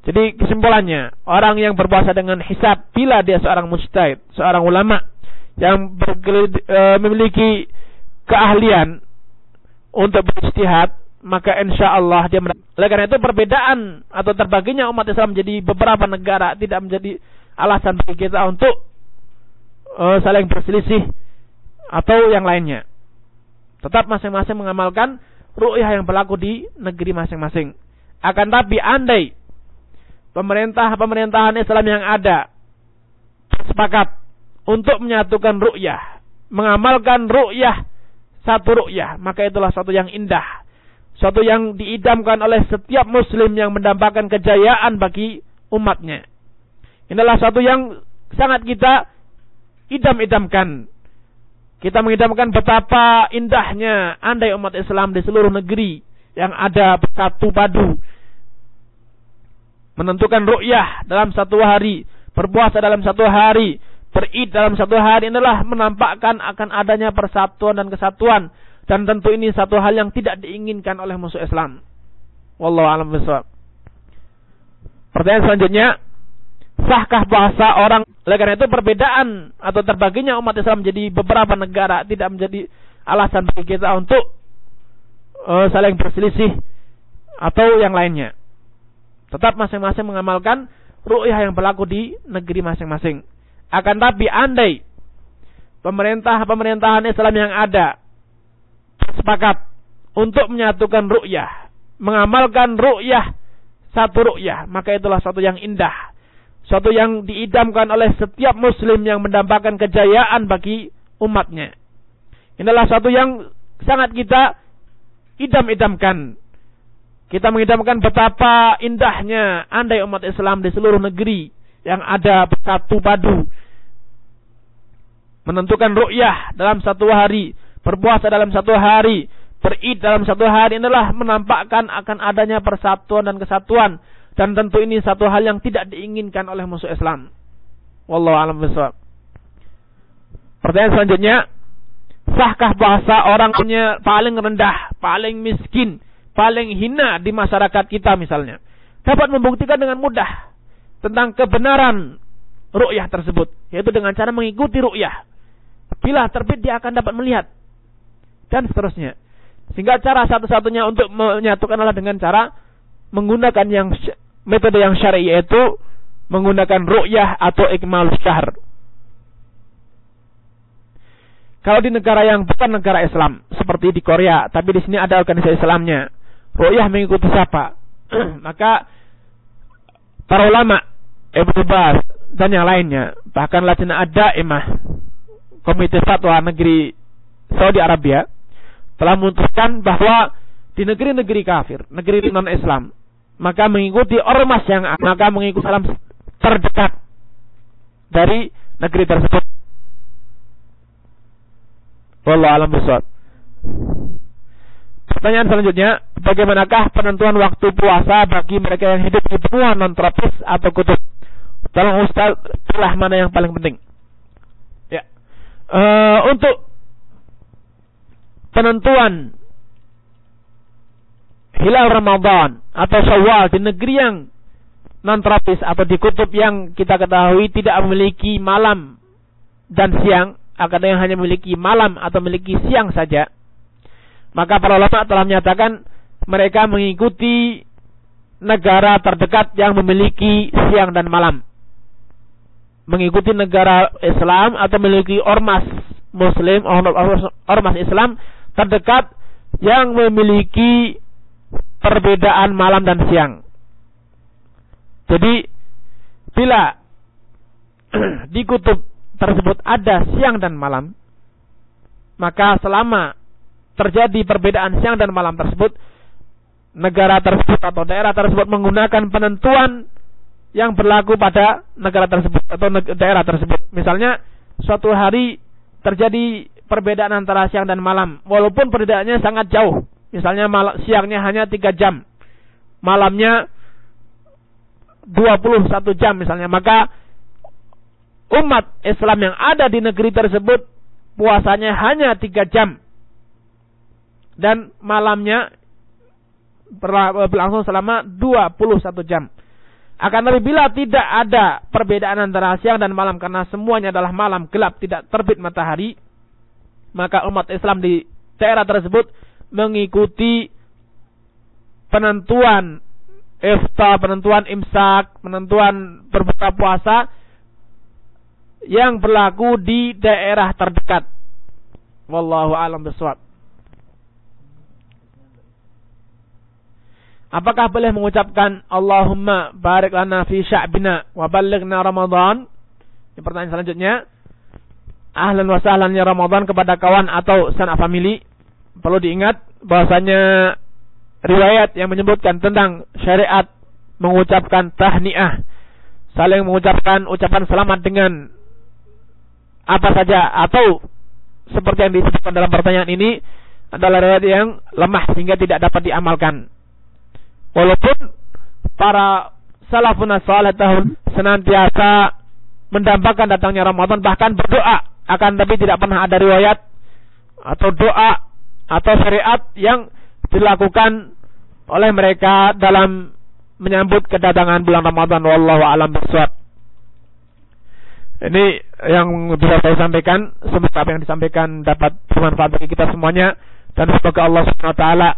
Jadi kesimpulannya, orang yang berpuasa dengan hisab bila dia seorang mujtahid, seorang ulama yang e, memiliki keahlian untuk beristihad, maka insya Allah dia oleh karena itu perbedaan atau terbaginya umat Islam menjadi beberapa negara tidak menjadi alasan bagi kita untuk uh, saling berselisih atau yang lainnya. Tetap masing-masing mengamalkan ru'yah yang berlaku di negeri masing-masing. Akan tapi andai pemerintah-pemerintahan Islam yang ada sepakat untuk menyatukan ru'yah, mengamalkan ru'yah satu ru'yah, maka itulah satu yang indah. Suatu yang diidamkan oleh setiap muslim yang mendambakan kejayaan bagi umatnya. Inilah satu yang sangat kita idam-idamkan. Kita mengidamkan betapa indahnya andai umat Islam di seluruh negeri yang ada bersatu padu menentukan ru'yah dalam satu hari, berpuasa dalam satu hari, berid dalam satu hari inilah menampakkan akan adanya persatuan dan kesatuan dan tentu ini satu hal yang tidak diinginkan oleh musuh Islam. Wallahu a'lam bishawab. Pertanyaan selanjutnya, sahkah bahasa orang oleh karena itu perbedaan atau terbaginya umat Islam menjadi beberapa negara tidak menjadi alasan bagi kita untuk uh, saling berselisih atau yang lainnya. Tetap masing-masing mengamalkan ru'yah yang berlaku di negeri masing-masing. Akan tapi andai pemerintah-pemerintahan Islam yang ada sepakat untuk menyatukan ru'yah, mengamalkan ru'yah satu ru'yah, maka itulah satu yang indah. Suatu yang diidamkan oleh setiap muslim yang mendambakan kejayaan bagi umatnya. Inilah satu yang sangat kita idam-idamkan kita mengidamkan betapa indahnya andai umat Islam di seluruh negeri yang ada bersatu padu menentukan ru'yah dalam satu hari, berpuasa dalam satu hari, berid dalam satu hari adalah menampakkan akan adanya persatuan dan kesatuan dan tentu ini satu hal yang tidak diinginkan oleh musuh Islam. Wallahu a'lam bishawab. Pertanyaan selanjutnya, sahkah bahasa orang punya paling rendah, paling miskin paling hina di masyarakat kita misalnya, dapat membuktikan dengan mudah tentang kebenaran ru'yah tersebut, yaitu dengan cara mengikuti ru'yah. Bila terbit dia akan dapat melihat dan seterusnya. Sehingga cara satu-satunya untuk menyatukan adalah dengan cara menggunakan yang metode yang syar'i yaitu menggunakan ru'yah atau ikmal syahr. Kalau di negara yang bukan negara Islam, seperti di Korea, tapi di sini ada organisasi Islamnya, Ru'yah mengikuti siapa? Maka para ulama Ibnu Bas dan yang lainnya, bahkan Lajnah Ad-Daimah Komite Fatwa Negeri Saudi Arabia telah memutuskan bahwa di negeri-negeri kafir, negeri non-Islam, maka mengikuti ormas yang maka mengikuti salam terdekat dari negeri tersebut. Wallahu alam bisawab. Pertanyaan selanjutnya, bagaimanakah penentuan waktu puasa bagi mereka yang hidup di benua non tropis atau kutub? Tolong Ustaz, telah mana yang paling penting? Uh, untuk penentuan hilal Ramadan atau Syawal di negeri yang non tropis atau di kutub yang kita ketahui tidak memiliki malam dan siang, akan yang hanya memiliki malam atau memiliki siang saja. Maka para ulama telah menyatakan mereka mengikuti negara terdekat yang memiliki siang dan malam. Mengikuti negara Islam atau memiliki ormas Muslim, ormas Islam terdekat yang memiliki perbedaan malam dan siang. Jadi bila di kutub tersebut ada siang dan malam, maka selama terjadi perbedaan siang dan malam tersebut, negara tersebut atau daerah tersebut menggunakan penentuan yang berlaku pada negara tersebut atau daerah tersebut. Misalnya suatu hari terjadi perbedaan antara siang dan malam, walaupun perbedaannya sangat jauh. Misalnya siangnya hanya 3 jam, malamnya 21 jam misalnya, maka umat Islam yang ada di negeri tersebut puasanya hanya 3 jam dan malamnya berlangsung selama 21 jam. Akan tetapi bila tidak ada perbedaan antara siang dan malam karena semuanya adalah malam gelap tidak terbit matahari, maka umat Islam di daerah tersebut mengikuti penentuan iftar, penentuan imsak, penentuan berbuka puasa yang berlaku di daerah terdekat. Wallahu alam bisawab. Apakah boleh mengucapkan Allahumma barik lana fi sya'bina wa ballighna Ramadan? Ini pertanyaan selanjutnya. Ahlan wa sahlan ya Ramadan kepada kawan atau sanak family. Perlu diingat bahwasanya riwayat yang menyebutkan tentang syariat mengucapkan tahniah, saling mengucapkan ucapan selamat dengan apa saja atau seperti yang disebutkan dalam pertanyaan ini adalah riwayat yang lemah sehingga tidak dapat diamalkan. Walaupun para salafun salih tahun senantiasa mendambakan datangnya Ramadan bahkan berdoa akan tapi tidak pernah ada riwayat atau doa atau syariat yang dilakukan oleh mereka dalam menyambut kedatangan bulan Ramadan. Wallahu alam bisawab. Ini yang bisa saya sampaikan, semoga apa yang disampaikan dapat bermanfaat bagi kita semuanya. Dan semoga Allah Subhanahu wa taala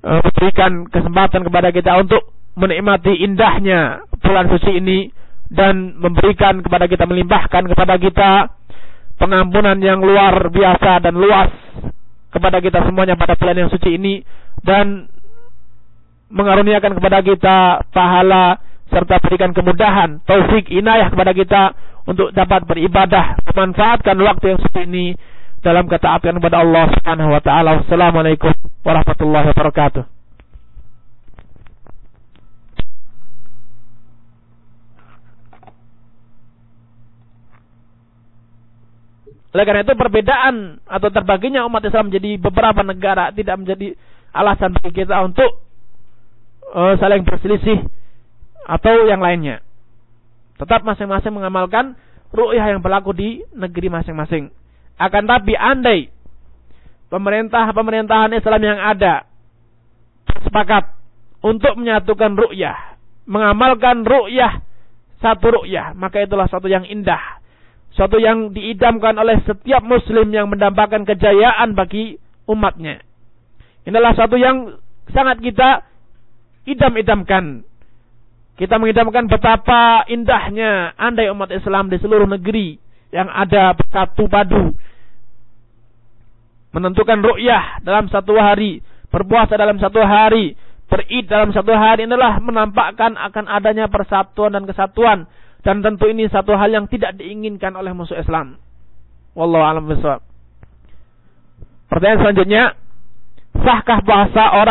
memberikan kesempatan kepada kita untuk menikmati indahnya bulan suci ini dan memberikan kepada kita melimpahkan kepada kita pengampunan yang luar biasa dan luas kepada kita semuanya pada bulan yang suci ini dan mengaruniakan kepada kita pahala serta berikan kemudahan taufik inayah kepada kita untuk dapat beribadah memanfaatkan waktu yang suci ini dalam ketaatan kepada Allah Subhanahu wa taala. Wassalamualaikum warahmatullahi wabarakatuh. Oleh karena itu perbedaan atau terbaginya umat Islam menjadi beberapa negara tidak menjadi alasan bagi kita untuk uh, saling berselisih atau yang lainnya. Tetap masing-masing mengamalkan ru'yah yang berlaku di negeri masing-masing. Akan tapi andai pemerintah-pemerintahan Islam yang ada sepakat untuk menyatukan ru'yah, mengamalkan ru'yah satu ru'yah, maka itulah satu yang indah. Suatu yang diidamkan oleh setiap muslim yang mendambakan kejayaan bagi umatnya. Inilah satu yang sangat kita idam-idamkan. Kita mengidamkan betapa indahnya andai umat Islam di seluruh negeri yang ada bersatu padu menentukan ru'yah dalam satu hari, berpuasa dalam satu hari, berid dalam satu hari inilah menampakkan akan adanya persatuan dan kesatuan dan tentu ini satu hal yang tidak diinginkan oleh musuh Islam. Wallahu a'lam. Pertanyaan selanjutnya, sahkah puasa orang